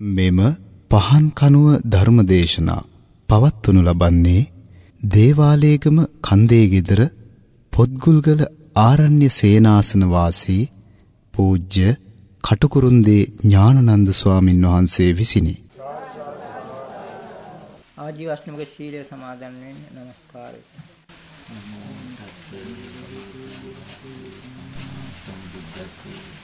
මෙම පහන් කනුව ධර්මදේශනා පවත්වනු ලබන්නේ දේවාලේගම කන්දේ ගෙදර පොත්ගුල්ගල ආරණ්‍ය සේනාසන වාසී පූජ්‍ය කටුකුරුන්දේ ඥානනන්ද ස්වාමින් වහන්සේ විසිනි. ආජීවශ්‍රමික ශීලය සමාදන් වෙන්න নমස්කාරය. නමෝ තස්සේ නමෝ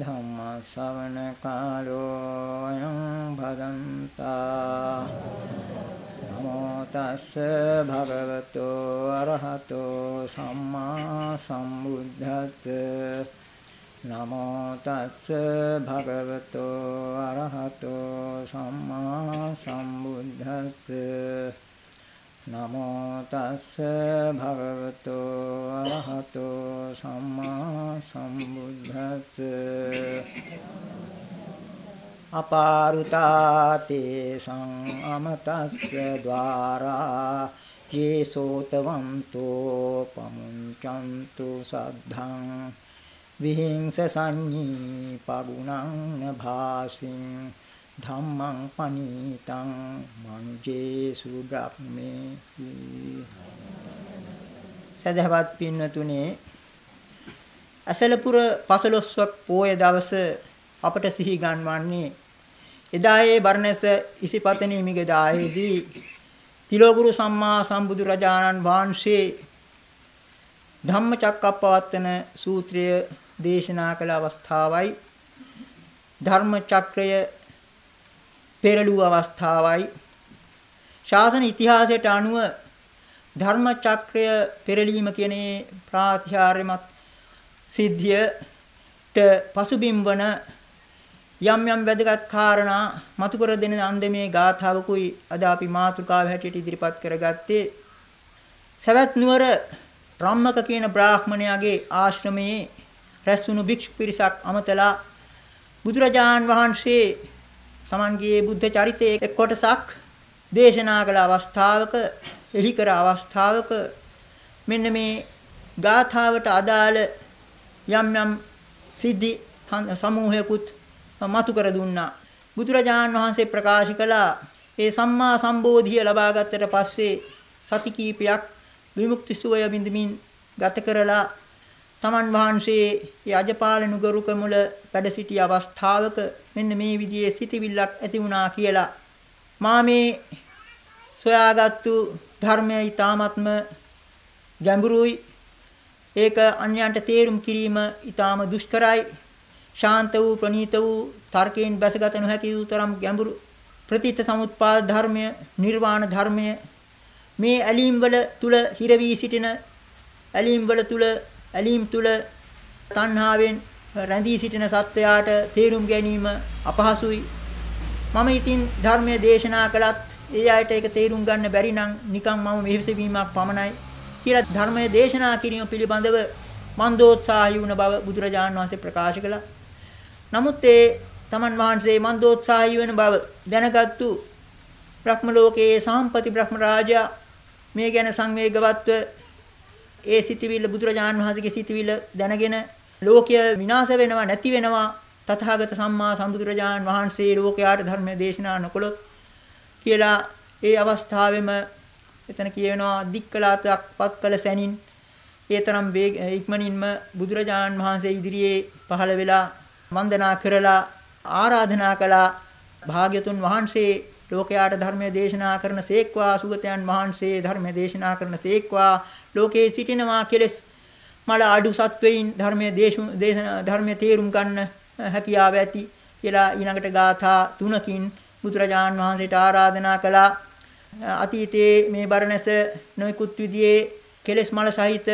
ධම්ම ශවන කාලෝ අයං භදන්තා නමෝ තස්ස භගවතෝ අරහතෝ සම්මා සම්බුද්දස්ස නමෝ තස්ස භගවතෝ අරහතෝ සම්මා සම්බුද්දස්ස නමෝ තස්ස භගවතෝ අරහතෝ සම්මා සම්බුද්දස්ස අපාරුතාතේ සංඅමතස්ස ద్వාරා යේසෝතවන්තෝ පමුංචන්තු සද්ධං විහිංස සංඤී පගුණං භාසින් ධම්මං පනීතං මනුජේසු බ්‍රහ්මේ සදහවත් පින්නතුනේ අසලපුර පසළොස්වක් පෝය දවස අපට සිහි ගන්වන්නේ එදා ඒ බර්ණැස ඉසිපතනී මිගදායේදී තිලෝගුරු සම්මා සම්බුදු රජාණන් වහන්සේ ධම්මචක්කප්පවත්තන සූත්‍රය දේශනා කළ අවස්ථාවයි ධර්ම චක්‍රය පෙරළුව අවස්ථාවයි. ශාසන ඉතිහාසයට අනුව ධර්ම චක්‍රය පෙරලීම කියන ප්‍රාතිහාර්යමත් සිද්ධියට පසුබිම් වන යම් යම් වැදගත් කාරණා මතු කර දෙන අන්දමේ ගාථාවකුයි අද අපි මාතෘකාව හැටියට ඉදිරිපත් කරගත්තේ. සවැත් නුවර රම්මක කියන බ්‍රාහ්මණයාගේ ආශ්‍රමයේ රැස්වුණු භික්ෂු පිරිසක් අමතලා බුදුරජාන් වහන්සේ තමන්ගේ බුද්ධ චරිතයේ එක් කොටසක් දේශනා කළ අවස්ථාවක එලි කර අවස්ථාවක මෙන්න මේ ගාථාවට අදාළ යම් යම් සිද්ධි සමූහයකුත් මතු කර දුන්නා. බුදුරජාන් වහන්සේ ප්‍රකාශ කළා ඒ සම්මා සම්බෝධිය ලබා ගත්තට පස්සේ සති කීපයක් විමුක්ති සුවය විඳමින් ගත කරලා තමන් වහන්සේ ඒ අජපාල නුගරුක මුල වැඩ සිටි අවස්ථාවක මෙන්න මේ විදිහේ සිටිවිල්ලක් ඇති වුණා කියලා. මා මේ සොයාගත්තු ධර්මය ඊ타ත්ම ගැඹුරුයි. ඒක අන්‍යයන්ට තේරුම් කිරීම ඊටාම දුෂ්කරයි. ශාන්ත වූ ප්‍රණීත වූ තර්කයෙන් බැසගත නොහැකි වූ තරම් ගැඹුරු ප්‍රතිත්ත සමුත්පාද ධර්මය නිර්වාණ ධර්මය මේ ඇලීම් වල තුල හිර වී සිටින ඇලීම් වල තුල ඇලීම් තුල තණ්හාවෙන් රැඳී සිටින සත්වයාට තේරුම් ගැනීම අපහසුයි මම ඉතින් ධර්මයේ දේශනා කළත් ඒ අයට ඒක තේරුම් ගන්න බැරි නම් නිකන් මම මෙහෙසවීමක් පමණයි කියලා ධර්මයේ දේශනා කිරීම පිළිබඳව මන්දෝත්සාහී වුණ බව බුදුරජාණන් වහන්සේ ප්‍රකාශ කළා. නමුත් ඒ තමන් වහන්සේ මන්දෝත්සාහී වෙන බව දැනගත්තු බ්‍රහ්ම ලෝකයේ සාම්පති බ්‍රහ්ම රාජා මේ ගැන සංවේගවත්ව ඒ සිටිවිල්ල බුදුරජාණන් වහන්සේගේ සිටිවිල්ල දැනගෙන ලෝකය විනාශ වෙනවා නැති වෙනවා. තථාගත සම්මා සම්බුදුරජාණන් වහන්සේ ලෝකයාට ධර්මයේ දේශනා නොකළොත් කියලා ඒ අවස්ථාවෙම එතන කියවෙනවා දික්කලාතක් පත්කල සැනින්. ඒතරම් ඉක්මනින්ම බුදුරජාණන් වහන්සේ ඉදිරියේ පහළ වෙලා වන්දනා කරලා ආරාධනා කළා. භාග්‍යතුන් වහන්සේ ලෝකයාට ධර්මයේ දේශනා කරන සේක්වා සුගතයන් වහන්සේ ධර්මයේ දේශනා කරන සේක්වා ලෝකේ සිටිනවා කෙලස් මල අඩු සත්වයින් ධර්මයේ ධර්මයේ තේරුම් ගන්න හැකියාව ඇති කියලා ඊළඟට ගාථා තුනකින් බුදුරජාන් වහන්සේට ආරාධනා කළා අතීතයේ මේ බරණැස නොයෙකුත් විදිහේ කෙලෙස් මල සහිත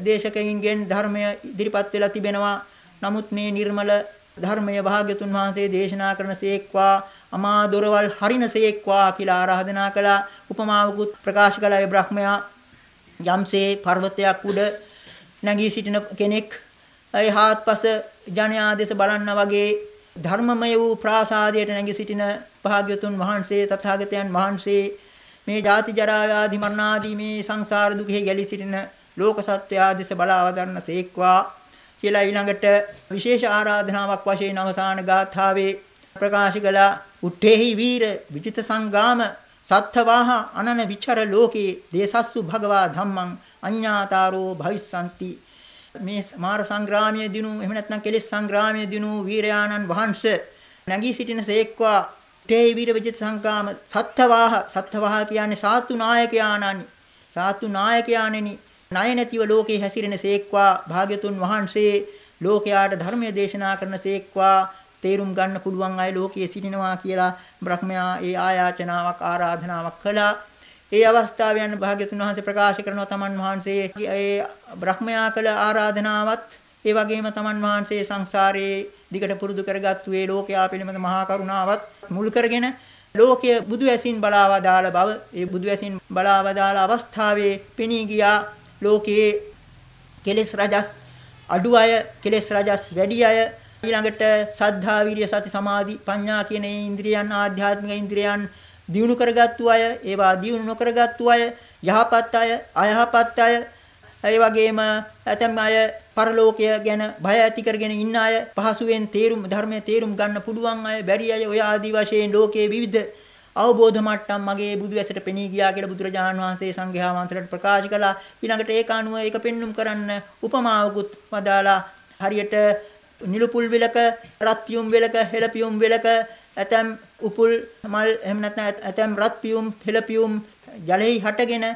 දේශකයින්ගෙන් ධර්මය ඉදිරිපත් වෙලා තිබෙනවා. නමුත් මේ නිර්මල ධර්මය භාග්‍යතුන් වහන්සේ දේශනා කරන සේක්වා අමා දොරවල් හරිනසේක්වා කියලා ආරාධනා කළා. උපමාවකුත් ප්‍රකාශ කළා ඒ බ්‍රහ්මයා යම්සේ පර්වතයක් උඩ නැගී සිටින කෙනෙක් ඒ හාත්පස ජනයා දෙස බලන්න වගේ ධර්මමය වූ ප්‍රාසාදයට නැගී සිටින භාග්‍යතුන් වහන්සේ තථාගතයන් වහන්සේ මේ ජාති ජරා ව්‍යාධි මරණ ආදී මේ සංසාර දුකෙහි ගැලී සිටින ලෝක සත්වයා දෙස බලා අවදරන සේක්වා කියලා ඊළඟට විශේෂ ආරාධනාවක් වශයෙන් අවසාන ගාථාවේ ප්‍රකාශ කළා. උත්තේහි වීර විචිත සංගාම සත්ථවාහ අනන විචර ලෝකේ දේසස්සු භගවා ධම්මං අඤ්ඤාතාරෝ භවිස්සanti මේ මාර සංග්‍රාමයේ දිනු එහෙම නැත්නම් කෙලෙස් සංග්‍රාමයේ දිනු වීරයාණන් වහන්සේ නැගී සිටින සේක්වා තේ වීර විජිත සංකාම සත්ත්වාහ සත්ත්වාහ කියන්නේ සාතු නායකයාණනි. සාතු නායකයාණෙනි. ණය නැතිව ලෝකේ හැසිරෙන සේක්වා භාග්‍යතුන් වහන්සේ ලෝකයාට ධර්මයේ දේශනා කරන සේක්වා තේරුම් ගන්න පුළුවන් අය ලෝකයේ සිටිනවා කියලා බ්‍රහ්මයා ඒ ආයාචනාවක් ආරාධනාවක් කළා. ඒ අවස්ථාවෙන් භාග්‍යතුන් වහන්සේ ප්‍රකාශ කරනවා තමන් වහන්සේ ඒ බ්‍රහ්මයා කළ ආරාධනාවත් ඒ වගේම තමන් වහන්සේ සංසාරයේ දිගට පුරුදු කරගත්තු ඒ ලෝකයා පිළිබඳ මහා කරුණාවත් මුල් කරගෙන ලෝකය බුදු ඇසින් බලාවදාල බව ඒ බුදු ඇසින් බලාවදාල අවස්ථාවේ පෙනී ගියා ලෝකයේ කෙලෙස් රජස් අඩු අය කෙලෙස් රජස් වැඩි අය ඊළඟට සද්ධා විරිය සති සමාධි ප්‍රඥා කියන ඉන්ද්‍රියන් ආධ්‍යාත්මික ඉන්ද්‍රියන් දියුණු කරගත්තු අය, ඒවා දියුණු නොකරගත්තු අය, යහපත් අය, අයහපත් අය, ඒ වගේම ඇතැම් අය පරලෝකය ගැන බය ඇති කරගෙන ඉන්න අය, පහසුවෙන් තේරුම් ධර්මයේ තේරුම් ගන්න පුළුවන් අය, බැරි අය ඔය ආදි වශයෙන් ලෝකයේ විවිධ අවබෝධ මට්ටම් මගේ බුදු ඇසට පෙනී ගියා කියලා බුදුරජාණන් වහන්සේ සංඝයා වහන්සේලාට ප්‍රකාශ කළා. ඊළඟට ඒක අනුව ඒක පෙන්눔 කරන්න උපමාවකුත් වදාලා හරියට නිලුපුල් වෙලක රත් පියුම් වෙලක හෙළ පියුම් වෙලක ඇතැම් උපුල් මල් එහෙම නැත්නම් ඇතැම් රත් පියුම් හෙළ පියුම් ජලෙහි හටගෙන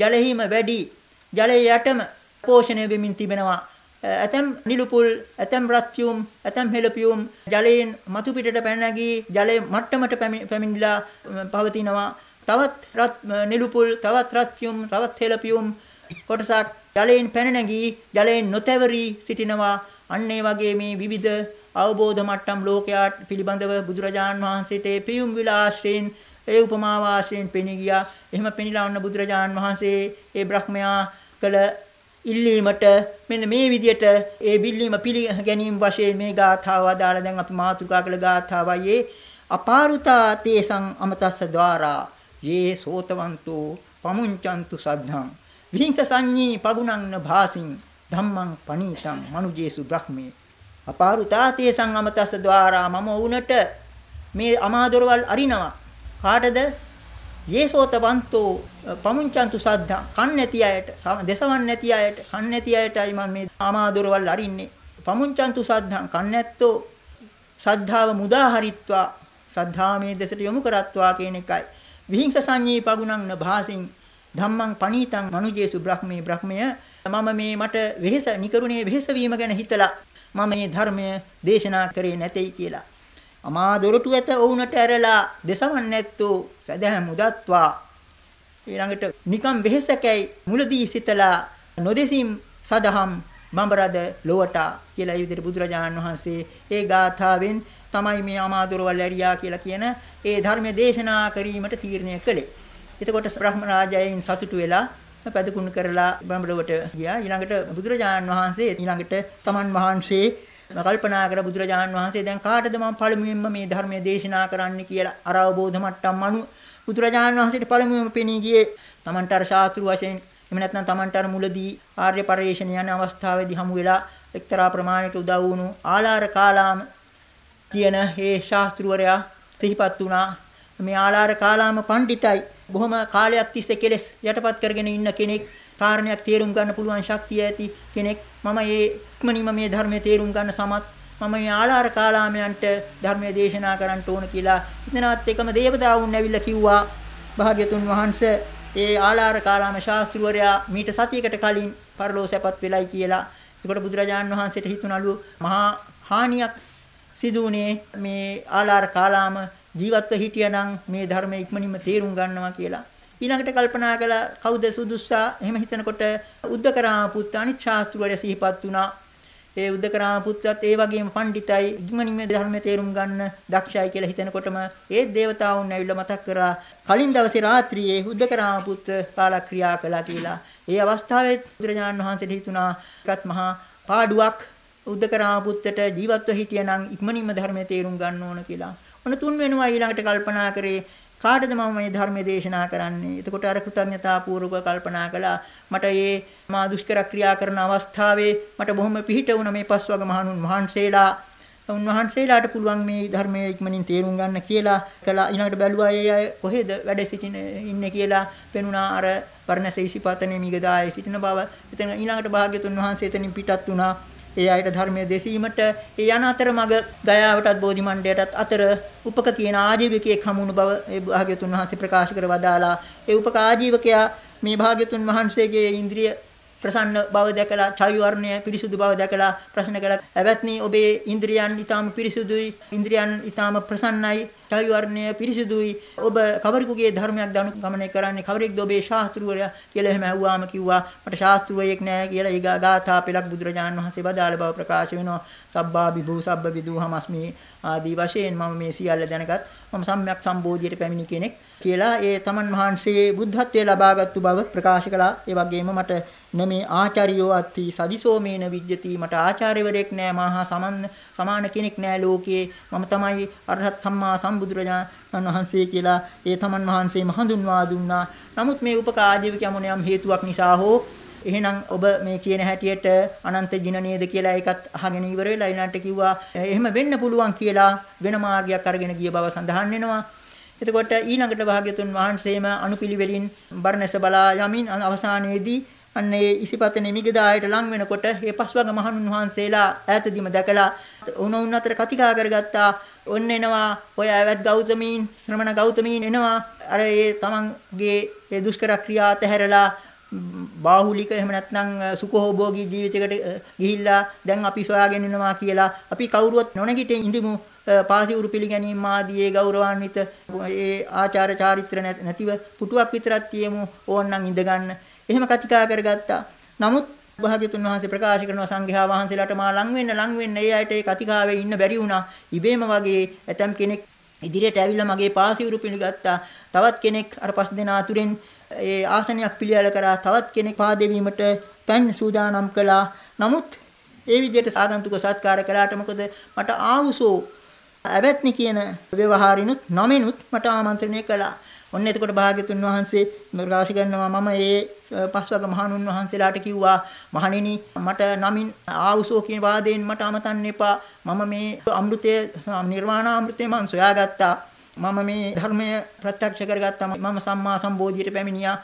ජලෙහිම වැඩි ජලයේ යටම පෝෂණය වෙමින් තිබෙනවා. ඇතැම් නිලුපුල් ඇතැම් රත් පියුම් ඇතැම් හෙළ පියුම් ජලයෙන් මතු පිටට පැන නැගී ජලයේ මට්ටමට පැමිණිලා පවතිනවා. තවත් රත් නිලුපුල් තවත් රත් පියුම් තවත් හෙළ පියුම් කොටසක් ජලයෙන් පැන නැගී ජලයෙන් නොතැවරී සිටිනවා. අන්න ඒ වගේ මේ විවිධ අවබෝධ මට්ටම් ලෝකයාට පිළිබඳව බුදුරජාන් වහන්සේට ඒ පියුම් විලාශ්‍රයෙන් ඒ උපමාව ආශ්‍රයෙන් පෙනී ගියා. එහෙම පෙනිලා වන්න බුදුරජාන් වහන්සේ ඒ බ්‍රහ්මයා කළ ඉල්ලීමට මෙන්න මේ විදියට ඒ බිල්ලීම පිළිගැනීම වශයෙන් මේ ගාථාව අදාළ දැන් අපි මාතෘකා කළ ගාථාවයි අපාරුතා තේසං අමතස්ස ద్వාරා යේ සෝතවන්තෝ පමුංචන්තු සද්ධං විහිංස සංඤී පගුණං භාසින් ධම්මං පණීතං මනුජේසු බ්‍රහ්මේ. අපාරුතා තේසං අමතස්ස ద్వාරා මම වුණට මේ අමාදොරවල් අරිනවා. කාටද? යේසෝතවන්තෝ පමුංචන්තු සද්ධා කන් නැති අයට දෙසවන් නැති අයට කන් නැති අයටයි මම මේ ආමාදොරවල් අරින්නේ. පමුංචන්තු සද්ධා කන් නැත්තෝ සද්ධාව මුදා හරිත්වා සද්ධාමේ දෙසට යොමු කරත්වා කියන එකයි. විහිංස සංඤී පගුණං නභාසින් ධම්මං පණීතං මනුජේසු බ්‍රහ්මේ බ්‍රහ්මය මම මේ මට වෙහෙස නිකරුණේ වෙහෙස වීම ගැන හිතලා මම මේ ධර්මය දේශනා කරේ නැtei කියලා අමා දොරටු ඇත ඔවුන්ට ඇරලා දෙසවන් නැත්තෝ සදහැ මුදත්වා ඊළඟට නිකම් වෙහෙසකයි මුලදී සිතලා නොදෙසින් සදහම් බඹරද ලොවට කියලා ඒ විදිහට බුදුරජාණන් වහන්සේ ඒ ගාථාවෙන් තමයි මේ අමා දොරවල් ඇරියා කියලා කියන ඒ ධර්ම දේශනා කිරීමට තීරණය කළේ. එතකොට බ්‍රහ්ම රාජයන් සතුටු වෙලා පැදකුණු කරලා බඹරවට ගියා. ඊළඟට බුදුරජාණන් වහන්සේ ඊළඟට තමන් වහන්සේ කල්පනා කර බුදුරජාණන් වහන්සේ දැන් කාටද මම පළමුවෙන්ම මේ ධර්මයේ දේශනා කරන්න කියලා අර අවබෝධ මට්ටම් අනු බුදුරජාණන් වහන්සේට පළමුවෙන්ම පෙනී ගියේ තමන්ට අර ශාස්ත්‍රු වශයෙන් එහෙම නැත්නම් තමන්ට අර මුලදී ආර්ය පරිශ්‍රණ යන අවස්ථාවේදී හමු වෙලා එක්තරා ප්‍රමාණයකට උදව් වුණු ආලාර කාලාම කියන ඒ ශාස්ත්‍රවරයා සිහිපත් වුණා මේ ආලාර කාලාම පඬිතයි බොහොම කාලයක් තිස්සේ කෙලස් යටපත් කරගෙන ඉන්න කෙනෙක් කාරණයක් තේරුම් ගන්න පුළුවන් ශක්තිය ඇති කෙනෙක්. මම මේ ඉක්මනින්ම මේ ධර්මයේ තේරුම් ගන්න සමත්. මම මේ ආලාර කාලාමයන්ට ධර්මයේ දේශනා කරන්න ඕන කියලා ඉතනවත් එකම දේවතාවුන් ඇවිල්ලා කිව්වා. භාග්‍යතුන් වහන්සේ ඒ ආලාර කාලාම ශාස්ත්‍රවරයා මීට සතියකට කලින් පරලෝසපත් වෙලයි කියලා. ඒකට බුදුරජාණන් වහන්සේට හිතුණලු මහා හානියක් සිදුුනේ මේ ආලාර කාලාම ජීවත්ව හිටියනම් මේ ධර්මයේ ඉක්මනින්ම තේරුම් ගන්නවා කියලා ඊළඟට කල්පනා කළා කවුද සුදුස්සා එහෙම හිතනකොට උද්දකරාම පුත් අනිත් ශාස්ත්‍රවල සිහිපත් වුණා. ඒ උද්දකරාම පුත්ත් ඒ වගේම පඬිතයි ඉක්මනින්ම ධර්මයේ තේරුම් ගන්න දක්ෂයි කියලා හිතනකොටම ඒ දේවතාවුන් ඇවිල්ලා මතක් කරා කලින් දවසේ රාත්‍රියේ උද්දකරාම පුත් කාලක්‍රියා කළා කියලා. ඒ අවස්ථාවේ බුදුරජාණන් වහන්සේට හිතුණා එකත් මහා පාඩුවක් උද්දකරාම පුත්තට ජීවත්ව හිටියනම් ඉක්මනින්ම ධර්මයේ තේරුම් ගන්න ඕන කියලා. ඔන්න තුන් වෙනුවා ඊළඟට කල්පනා කරේ කාටද මම මේ ධර්මයේ දේශනා කරන්නේ? එතකොට අර කෘතඥතාපූර්වක කල්පනා කළා මට මේ මා දුෂ්කර ක්‍රියා කරන අවස්ථාවේ මට බොහොම පිහිට වුණ මේ පස්වග මහණුන් වහන්සේලා උන්වහන්සේලාට පුළුවන් මේ ධර්මයේ ඉක්මනින් තේරුම් ගන්න කියලා කළා. ඊළඟට බැලුවා ඒ අය කොහෙද වැඩ සිටින ඉන්නේ කියලා පෙනුණා අර වර්ණසීසිපතනේ මිගදායේ සිටින බව. එතන ඊළඟට භාග්‍යතුන් වහන්සේ එතනින් පිටත් වුණා. ඒ අයට ධර්මයේ දෙසීමට ඒ යන අතරමඟ ගයාවටත් බෝධි මණ්ඩයටත් අතර උපක කියන ආජීවකයෙක් හමුණු බව ඒ භාග්‍යතුන් වහන්සේ ප්‍රකාශ කර වදාලා ඒ උපක ආජීවකයා මේ භාග්‍යතුන් වහන්සේගේ ඉන්ද්‍රිය ප්‍රසන්න බව දැකලා ඡායු වර්ණය පිරිසුදු බව දැකලා ප්‍රශ්න කළා. "ඇවත්නි ඔබේ ඉන්ද්‍රියන් ඊටාම පිරිසුදුයි. ඉන්ද්‍රියන් ඊටාම ප්‍රසන්නයි. ඡායු වර්ණය පිරිසුදුයි. ඔබ කවරෙකුගේ ධර්මයක් දනු ගමනය කරන්නේ කවරෙක්ද ඔබේ ශාස්ත්‍රවරයා?" කියලා එහෙම ඇහුවාම කිව්වා මට ශාස්ත්‍රවරයෙක් නෑ කියලා ඊගා ගාථා පෙළක් බුදුරජාණන් වහන්සේ බදාළ බව ප්‍රකාශ වෙනවා. සබ්බා විභූ සබ්බ විදුහමස්මි ආදී වශයෙන් මම මේ සියල්ල දැනගත් මම සම්්‍යක් සම්බෝධියට පැමිණි කෙනෙක් කියලා ඒ තමන් වහන්සේ බුද්ධත්වයේ ලබාගත්තු බව ප්‍රකාශ කළා. ඒ වගේම මට නමේ ආචාර්යෝ අත්ති සදිසෝමේන විජ්ජති මට ආචාර්යවරයෙක් නෑ මහා සමන් සමාන කෙනෙක් නෑ ලෝකේ මම තමයි අරහත් සම්මා සම්බුදුරජාණන් වහන්සේ කියලා ඒ තමන් වහන්සේම හඳුන්වා දුන්නා. නමුත් මේ උපකාජීවික යමුනම් හේතුවක් නිසා හෝ එහෙනම් ඔබ මේ කියන හැටියට අනන්ත ජින නේද කියලා ඒකත් අහගෙන ඉවර වෙලා ඊළඟට කිව්වා එහෙම වෙන්න පුළුවන් කියලා වෙන මාර්ගයක් අරගෙන ගිය බව සඳහන් වෙනවා. එතකොට ඊළඟට භාග්‍යතුන් වහන්සේම අනුපිළිවෙලින් බර්ණැස බලා යමින් අවසානයේදී අන්න ඒ ඉසිපත නිමිගදායට ලං වෙනකොට ඒ පස්වග මහණුන් වහන්සේලා ඈතදීම දැකලා උණුන් අතර කතිකා කරගත්තා. ඔන්න එනවා ඔය ඇවත් ගෞතමීන් ශ්‍රමණ ගෞතමීන් එනවා. අර ඒ තමන්ගේ ඒ දුෂ්කර ක්‍රියා තැහැරලා බාහුලික එහෙම නැත්නම් සුඛෝභෝගී ජීවිතයකට ගිහිල්ලා දැන් අපි සොයාගෙන ඉනවා කියලා අපි කවුරුවත් නොනැගිට ඉඳිමු. පාසිවුරු පිළිගැනීම ආදී ඒ ගෞරවාන්විත ඒ ආචාර චාරිත්‍ර නැතිව පුටුවක් විතරක් තියමු ඕන්නම් ඉඳගන්න එහෙම කතිකා කරගත්තා. නමුත් භාග්‍යතුන් වහන්සේ ප්‍රකාශ කරන සංඝයා වහන්සේලාට මා ලං වෙන්න ලං වෙන්න ඒ අයට ඒ කතිකාවේ ඉන්න බැරි වුණා. ඉබේම වගේ ඇතම් කෙනෙක් ඉදිරියට ඇවිල්ලා මගේ පාසිවුරු පිළිගත්තා. තවත් කෙනෙක් අර පස් දෙනා අතුරෙන් ඒ ආසනයක් පිළියෙල කරා. තවත් කෙනෙක් පාදෙවීමට පන් සූදානම් කළා. නමුත් ඒ විදිහට සාගන්තුක සත්කාර කළාට මොකද? මට ආවුසෝ ඇවැත්නි කියන ව්‍යවහාරිනුත් නමිනුත් මට ආමන්ත්‍රණය කළා. ඔන්න එතකොට භාග්‍යතුන් වහන්සේ ප්‍රකාශ කරනවා මම ඒ පස්වග මහණුන් වහන්සේලාට කිව්වා මහණෙනි මට නමින් ආවුසෝ කියන වාදයෙන් මට අමතන්න එපා. මම මේ අමෘතය නිර්වාණ අමෘතය මම සොයාගත්තා. මම මේ ධර්මය ප්‍රත්‍යක්ෂ කරගත්තා. මම සම්මා සම්බෝධියට පැමිණියා.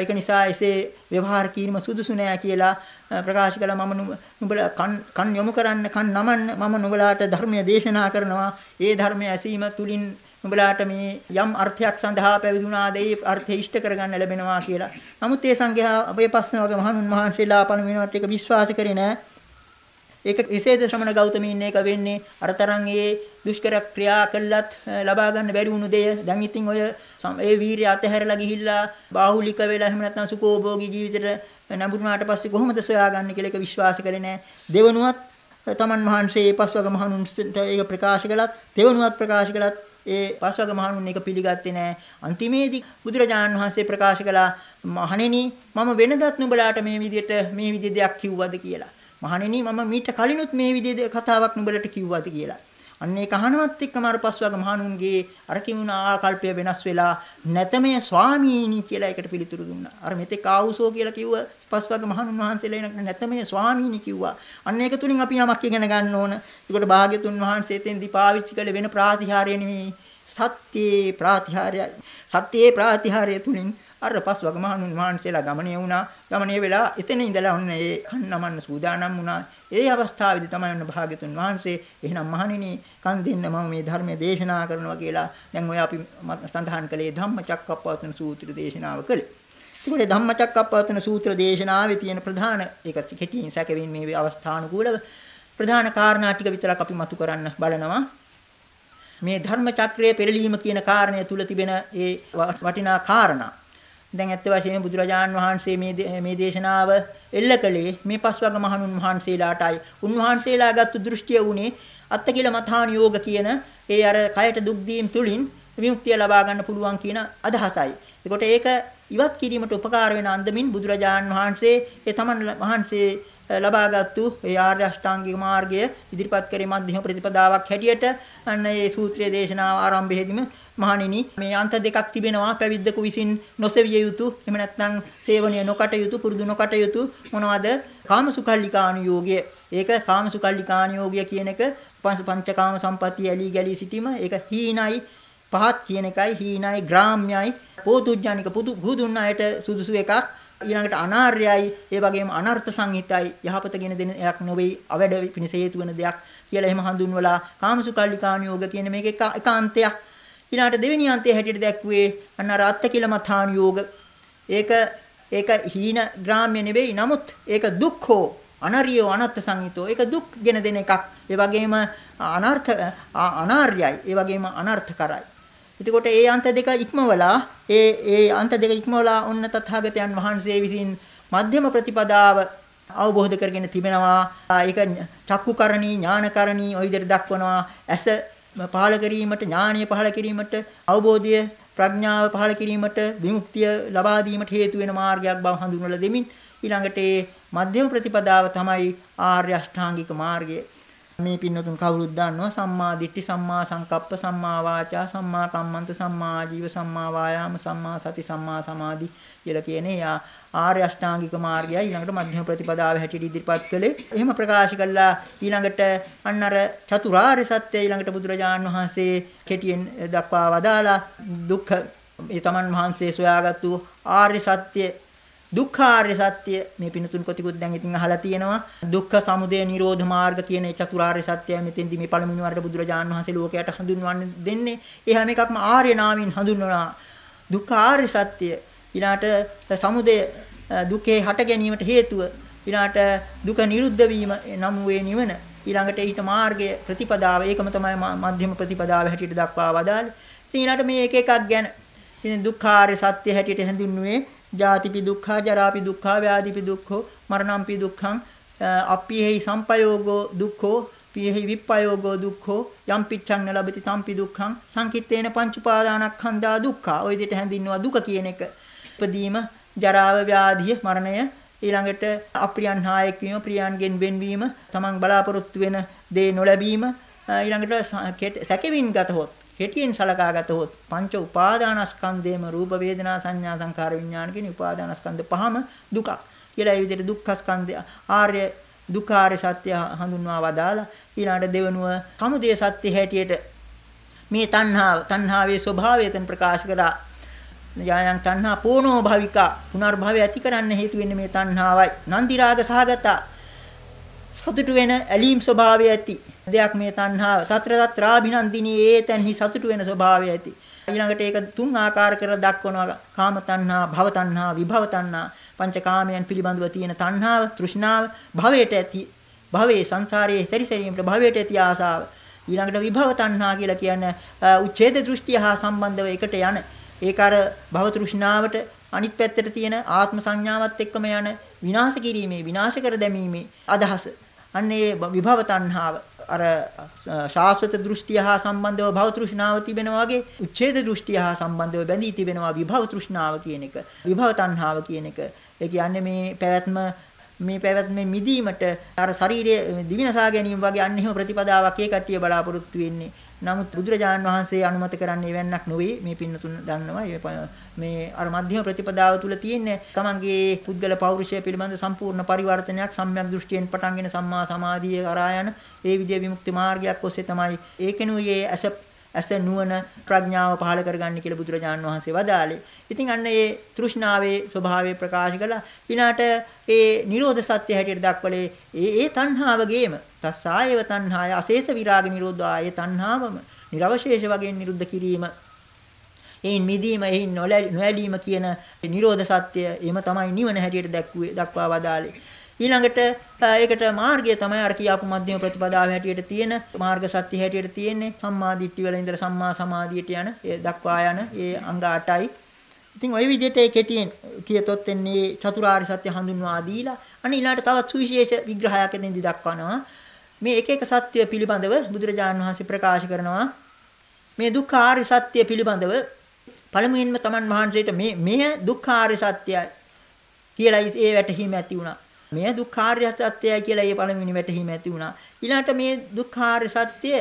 ඒක නිසා එසේ ව්‍යවහාර කිරීම සුදුසු නෑ කියලා ප්‍රකාශ කළා මම නුඹලා කන් යොමු කරන්න කන් නමන්න මම නුඹලාට ධර්මය දේශනා කරනවා ඒ ධර්මය ඇසීම තුලින් නුඹලාට මේ යම් අර්ථයක් සඳහා පැවිදුණාද ඒ අර්ථය ඉෂ්ට කරගන්න ලැබෙනවා කියලා. නමුත් ඒ සංඝයා අපේ පස්සේ වගේ මහණුන් වහන්සේලා පණවිනවට ඒක විශ්වාස කරේ නැහැ. ඒක විශේෂ ශ්‍රමණ ගෞතමීන් එක වෙන්නේ අරතරන් ඒ දුෂ්කර ක්‍රියා කළත් ලබා ගන්න බැරි වුණු දෙය. දැන් ඉතින් ඔය ඒ වීරිය අතහැරලා ගිහිල්ලා බාහුලික වෙලා එහෙම නැත්නම් සුඛෝභෝගී ජීවිතේට නැඹුරුනාට පස්සේ කොහොමද සොයාගන්නේ කියලා ඒක විශ්වාස කරේ නැහැ. දෙවනුවත් තමන් වහන්සේ පස්වග මහණුන්ට ඒක ප්‍රකාශ කළත් දෙවනුවත් ප්‍රකාශ කළත් ඒ පස්වග මහණුන් එක පිළිගත්තේ නැහැ. අන්තිමේදී බුදුරජාණන් වහන්සේ ප්‍රකාශ කළා මහණෙනි මම වෙනදත් නුඹලාට මේ විදිහට මේ විදිහ දෙයක් කිව්වද කියලා. මහණෙනි මම මීට කලිනුත් මේ විදිහ කතාවක් නුඹලට කිව්වද කියලා. අන්න ඒ කහනවත් එක්කම අර පස්වග මහණුන්ගේ අර කිමුණ ආකල්පය වෙනස් වෙලා නැතමේ ස්වාමීනි කියලා එකට පිළිතුරු දුන්නා. අර මෙතෙක් ආවුසෝ කියලා කිව්ව පස්වග මහණුන් වහන්සේලා එනකට නැතමේ ස්වාමීනි කිව්වා. අන්න ඒක තුලින් අපි යමක් ඉගෙන ගන්න ඕන. ඒකට භාග්‍යතුන් වහන්සේ තෙන්දි පාවිච්චි කළ වෙන ප්‍රාතිහාර්ය නෙවෙයි. සත්‍යේ ප්‍රාතිහාර්යයි. සත්‍යේ ප්‍රාතිහාර්ය තුලින් අර පස්වග මහණුන් වහන්සේලා ගමනේ වුණා. ගමනේ වෙලා එතන ඉඳලා ඔන්න ඒ කන්නමන්න සූදානම් වුණා. ඒ අවස්ථාවේදී තමයි ඔන්න භාග්‍යතුන් වහන්සේ එහෙනම් මහණෙනි කන් දෙන්න මම මේ ධර්මයේ දේශනා කරනවා කියලා දැන් ඔය අපි සඳහන් කළේ ධම්මචක්කප්පවත්තන සූත්‍ර දේශනාව කළේ. ඒකෝට ධම්මචක්කප්පවත්තන සූත්‍ර දේශනාවේ තියෙන ප්‍රධාන ඒක කෙටියෙන් සැකවින් මේ අවස්ථානුකූලව ප්‍රධාන කාරණා ටික විතරක් අපි මතු කරන්න බලනවා. මේ ධර්ම චක්‍රයේ පෙරලීම කියන කාරණය තුල තිබෙන ඒ වටිනා කාරණා දැන් ඇත්ත වශයෙන්ම බුදුරජාන් වහන්සේ මේ මේ දේශනාව එල්ල කළේ මේ පස්වග මහණුන් වහන්සේලාටයි. උන්වහන්සේලාගත්තු දෘෂ්ටිය උනේ අත්තකිල මථාන යෝග කියන ඒ අර කයට දුක් දීම් තුලින් විමුක්තිය ලබා ගන්න පුළුවන් කියන අදහසයි. ඒකට ඒක ඉවත් කිරීමට උපකාර වෙන අන්දමින් බුදුරජාන් වහන්සේ ඒ තමන් වහන්සේ ලබාගත්තු ඒ ආර්ය අෂ්ටාංගික මාර්ගය ඉදිරිපත් කරේ මධ්‍යම ප්‍රතිපදාවක් හැටියට අන්න ඒ සූත්‍රයේ දේශනාව ආරම්භයේදීම මහණෙනි මේ අන්ත දෙකක් තිබෙනවා. පැවිද්දකු විසින් නොසෙවිය යුතු එහෙම නැත්නම් සේවනීය නොකට යුතු පුරුදු නොකට යුතු මොනවද? කාමසුකල්ලිකානුයෝගය. ඒක කාමසුකල්ලිකානුයෝගය කියන එක පංචකාම සම්පatti ඇලී ගැලී සිටීම. ඒක හීනයි පහත් කියන එකයි හීනයි ග්‍රාම්‍යයි පෝතුජ්ජානික පුදු බුදුන් අයට සුදුසු එකක්. ඊළඟට අනාර්යයි ඒ වගේම අනර්ථ සංහිතයි. යහපතගෙන දෙන එකක් නොවේ අවැඩ පිණිස හේතු වෙන දෙයක් කියලා එහෙම හඳුන්වලා කාමසුකල්ලිකානුයෝග කියන මේක එකාන්තයක්. ඊළාට දෙවෙනි අන්තයේ හැටියට දැක්ුවේ අන්න රාත්ත කියලා මථාන යෝග. ඒක ඒක හීන ග්‍රාම්‍ය නෙවෙයි. නමුත් ඒක දුක්ඛෝ අනරියෝ අනත්ත් සංහිතෝ. ඒක දුක් ගෙන දෙන එකක්. ඒ වගේම අනර්ථ අනාර්යයි. ඒ වගේම අනර්ථකරයි. එතකොට ඒ අන්ත දෙක ඉක්මවලා ඒ ඒ අන්ත දෙක ඉක්මවලා ඔන්න තථාගතයන් වහන්සේ විසින් මධ්‍යම ප්‍රතිපදාව අවබෝධ කරගෙන තිබෙනවා. ඒක චක්කුකරණී ඥානකරණී ওই විදිහට දක්වනවා. ඇස පහළ කිරීමට ඥානීය පහළ කිරීමට අවබෝධය ප්‍රඥාව පහළ කිරීමට විමුක්තිය ලබා දීමට හේතු වෙන මාර්ගයක් බව හඳුන්වලා දෙමින් ඊළඟට මේ මධ්‍යම ප්‍රතිපදාව තමයි ආර්ය අෂ්ටාංගික මාර්ගය. මේ පින්නතුන් කවුරුත් දන්නවා සම්මා දිට්ඨි සම්මා සංකප්ප සම්මා වාචා සම්මා කම්මන්ත සම්මා ජීව සම්මා වායාම සම්මා සති සම්මා සමාධි කියලා කියන්නේ යා ආර්ය අෂ්ටාංගික මාර්ගය ඊළඟට මධ්‍යම ප්‍රතිපදාව හැටියට ඉදිරිපත් කළේ. එහෙම ප්‍රකාශ කළා ඊළඟට අන්න අර චතුරාර්ය සත්‍ය ඊළඟට බුදුරජාණන් වහන්සේ කෙටියෙන් දක්වා වදාලා දුක්ඛ ඒ තමන් වහන්සේ සොයාගත්තු ආර්ය සත්‍ය දුක්ඛාර්ය සත්‍ය මේ පිනුතුන් කොටිකුත් දැන් ඉතින් අහලා තියෙනවා. දුක්ඛ සමුදය නිරෝධ මාර්ග කියන චතුරාර්ය සත්‍යය මෙතෙන්දි මේ පළමුවෙනි වරට බුදුරජාණන් වහන්සේ ලෝකයට හඳුන්වන්න දෙන්නේ. ඒ හැම එකක්ම ආර්ය නාමයෙන් හඳුන්වනවා. දුක්ඛාර්ය සත්‍ය ඊළාට සමුදය දුකේ හට ගැනීමට හේතුව ඊළාට දුක නිරුද්ධ වීම නම් වේ නිවන ඊළඟට ඊට මාර්ගය ප්‍රතිපදාව ඒකම තමයි මධ්‍යම ප්‍රතිපදාව හැටියට දක්වා වදාළේ. ඉතින් ඊළාට මේ එක එකක් ගැන ඉතින් දුක්ඛාරය සත්‍ය හැටියට හැඳින්වුවේ ජාතිපි දුක්ඛා ජරාපි දුක්ඛා ව්‍යාධිපි දුක්ඛෝ මරණම්පි දුක්ඛං අප්පිහෙහි සම්පයෝගෝ දුක්ඛෝ පියෙහි විප්පයෝගෝ දුක්ඛෝ යම් පිච්ඡං ලබති තම්පි දුක්ඛං සංකිට්ඨේන පංච උපාදානස්කන්ධා දුක්ඛා ඔය විදිහට හැඳින්වුවා දුක කියන එක. ඉපදීම, ජරාව, ව්‍යාධිය, මරණය ඊළඟට අප්‍රියන් හායෙක් වීම ප්‍රියන්ගෙන් වෙන්වීම තමන් බලාපොරොත්තු වෙන දේ නොලැබීම ඊළඟට සැකෙමින් ගතහොත් කෙටියෙන් සලකා ගතහොත් පංච උපාදානස්කන්ධයම රූප වේදනා සංඥා සංකාර විඥාන කියන උපාදානස්කන්ධ පහම දුකක්. කියලා ඒ විදිහට දුක්ඛස්කන්ධය ආර්ය දුක්ඛාරය සත්‍ය හඳුන්වා වදාලා ඊළඟට දෙවනුව සමුදය සත්‍ය හැටියට මේ තණ්හාව තණ්හාවේ ස්වභාවය තෙන් ප්‍රකාශ කරා. යායන් තණ්හා පෝනෝ භවිකා. පුනර්භවය ඇති කරන්න හේතු වෙන්නේ මේ තණ්හාවයි. නන්දි රාග සහගත සතුටු වෙන ඇලීම් ස්වභාවය ඇති. දෙයක් මේ තණ්හාව. తත්‍ර తත්‍රාභිනන්දිනී ඒතන්හි සතුටු වෙන ස්වභාවය ඇති. ඊළඟට ඒක තුන් ආකාර කරලා දක්වනවා. කාම තණ්හා භව තණ්හා විභව තණ්හා පංචකාමයන් පිළිබඳව තියෙන තණ්හාව තෘෂ්ණාව භවයට ඇති භවයේ සංසාරයේ සැරිසැරීමට භවයට ඇති ආසාව. ඊළඟට විභව තණ්හා කියලා කියන්නේ උච්ඡේද දෘෂ්ටිය හා සම්බන්ධව එකට යන ඒක අර භව තෘෂ්ණාවට අනිත් පැත්තට තියෙන ආත්ම සංඥාවත් එක්කම යන විනාශ කිරීමේ විනාශ කර දැමීමේ අදහස. අන්න ඒ විභව තණ්හාව අර ශාස්ත්‍රත දෘෂ්ටිය හා සම්බන්ධව භව තෘෂ්ණාව තිබෙනවා වගේ උච්ඡේද දෘෂ්ටිය හා සම්බන්ධව බැඳී තිබෙනවා විභව තෘෂ්ණාව කියන එක. විභව තණ්හාව කියන එක. ඒ කියන්නේ මේ පැවැත්ම මේ පැවැත්මෙන් මිදීමට අර ශරීරයේ දිවිනසා ගැනීම වගේ අන්න එහෙම ප්‍රතිපදාවක් ඒ කට්ටිය බලාපොරොත්තු වෙන්නේ. නමුත් බුදුරජාණන් වහන්සේ අනුමත කරන්නේ එවන්නක් නොවේ. මේ පින්නතුන් දන්නවා. මේ අර මධ්‍යම ප්‍රතිපදාව තුල තියෙන්නේ තමන්ගේ පුද්ගල පෞරුෂය පිළිබඳ සම්පූර්ණ පරිවර්තනයක් සම්‍යක් දෘෂ්ටියෙන් පටන්ගෙන සම්මා සමාධිය කරා යන ඒ විදිය විමුක්ති මාර්ගයක් ඔස්සේ තමයි ඒකෙනුයේ ඇස ඇස නුවණ ප්‍රඥාව පහළ කරගන්න කියලා බුදුරජාණන් වහන්සේ වදාළේ. ඉතින් අන්න ඒ තෘෂ්ණාවේ ස්වභාවය ප්‍රකාශ කළා. ඊළාට ඒ නිරෝධ සත්‍ය හැටියට දක්වලේ ඒ ඒ තණ්හාවගේම තස්සායව තණ්හාය අශේෂ විරාග නිරෝධාය තණ්හාවම නිර්වශේෂ වශයෙන් නිරුද්ධ කිරීම එයින් මිදීම එයින් නොඇලීම කියන නිරෝධ සත්‍ය එහෙම තමයි නිවන හැටියට දැක්ුවේ දක්වා වදාළේ. ඊළඟට ඒකට මාර්ගය තමයි අර කියාපු මධ්‍යම ප්‍රතිපදාව හැටියට තියෙන මාර්ග සත්‍ය හැටියට තියෙන්නේ සම්මා දිට්ඨි වල ඉඳලා සම්මා සමාධියට යන ඒ දක්වා යන ඒ අංග 8යි. ඉතින් ওই විදිහට ඒ කෙටියෙන් කියතොත් එන්නේ චතුරාර්ය සත්‍ය හඳුන්වා දීලා අන්න ඊළඟට තවත් සුවිශේෂ විග්‍රහයක් එතෙන්දි දක්වනවා. මේ එක එක සත්‍ය පිළිබඳව බුදුරජාණන් වහන්සේ ප්‍රකාශ කරනවා. මේ දුක්ඛාර්ය සත්‍ය පිළිබඳව පළමුවෙන්ම තමන් වහන්සේට මේ මෙය දුක්ඛාර්ය සත්‍යයි කියලා ඒ වැටහීම ඇති වුණා. මේ දුක්ඛාර්ය සත්‍යය කියලා ඒ පළවෙනි වැටහීම ඇති වුණා. ඊළාට මේ දුක්ඛාර්ය සත්‍ය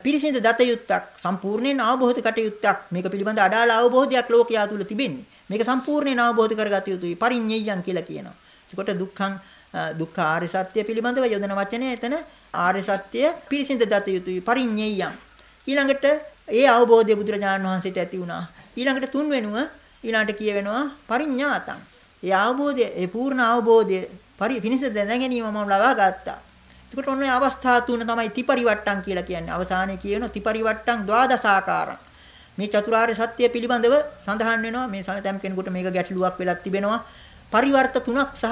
පිරිසිඳ දත යුත්තක් සම්පූර්ණයෙන් අවබෝධ කටයුත්තක් මේක පිළිබඳ අඩාල අවබෝධයක් ලෝකයා තුල තිබෙන්නේ. මේක සම්පූර්ණයෙන් අවබෝධ කරගත යුතුයි. පරිඤ්ඤයයන් කියලා කියනවා. ඒකට දුක්ඛං දුක්ඛ ආර්ය සත්‍ය පිළිබඳව යොදන වචනය එතන ආර්ය සත්‍ය පිරිසිඳ දත යුතුයි. පරිඤ්ඤයයන්. ඊළඟට ඒ අවබෝධය බුදුරජාණන් වහන්සේට ඇති වුණා. ඊළඟට තුන්වෙනුව ඊළඟට කියවෙනවා පරිඥාතං. ඒ අවබෝධය ඒ පූර්ණ අවබෝධය පරි පිනිස දැනගැනීම මම ලබා ගත්තා. එතකොට ඔන්න ඔය අවස්ථා තුන තමයි තිපරිවට්ටම් කියලා කියන්නේ. අවසානයේ කියන තිපරිවට්ටම් ද්වාදසාකාරං. මේ චතුරාර්ය සත්‍ය පිළිබඳව සඳහන් වෙනවා මේ සමතම් කෙනෙකුට මේක ගැටලුවක් වෙලක් තිබෙනවා. පරිවර්ත තුනක් සහ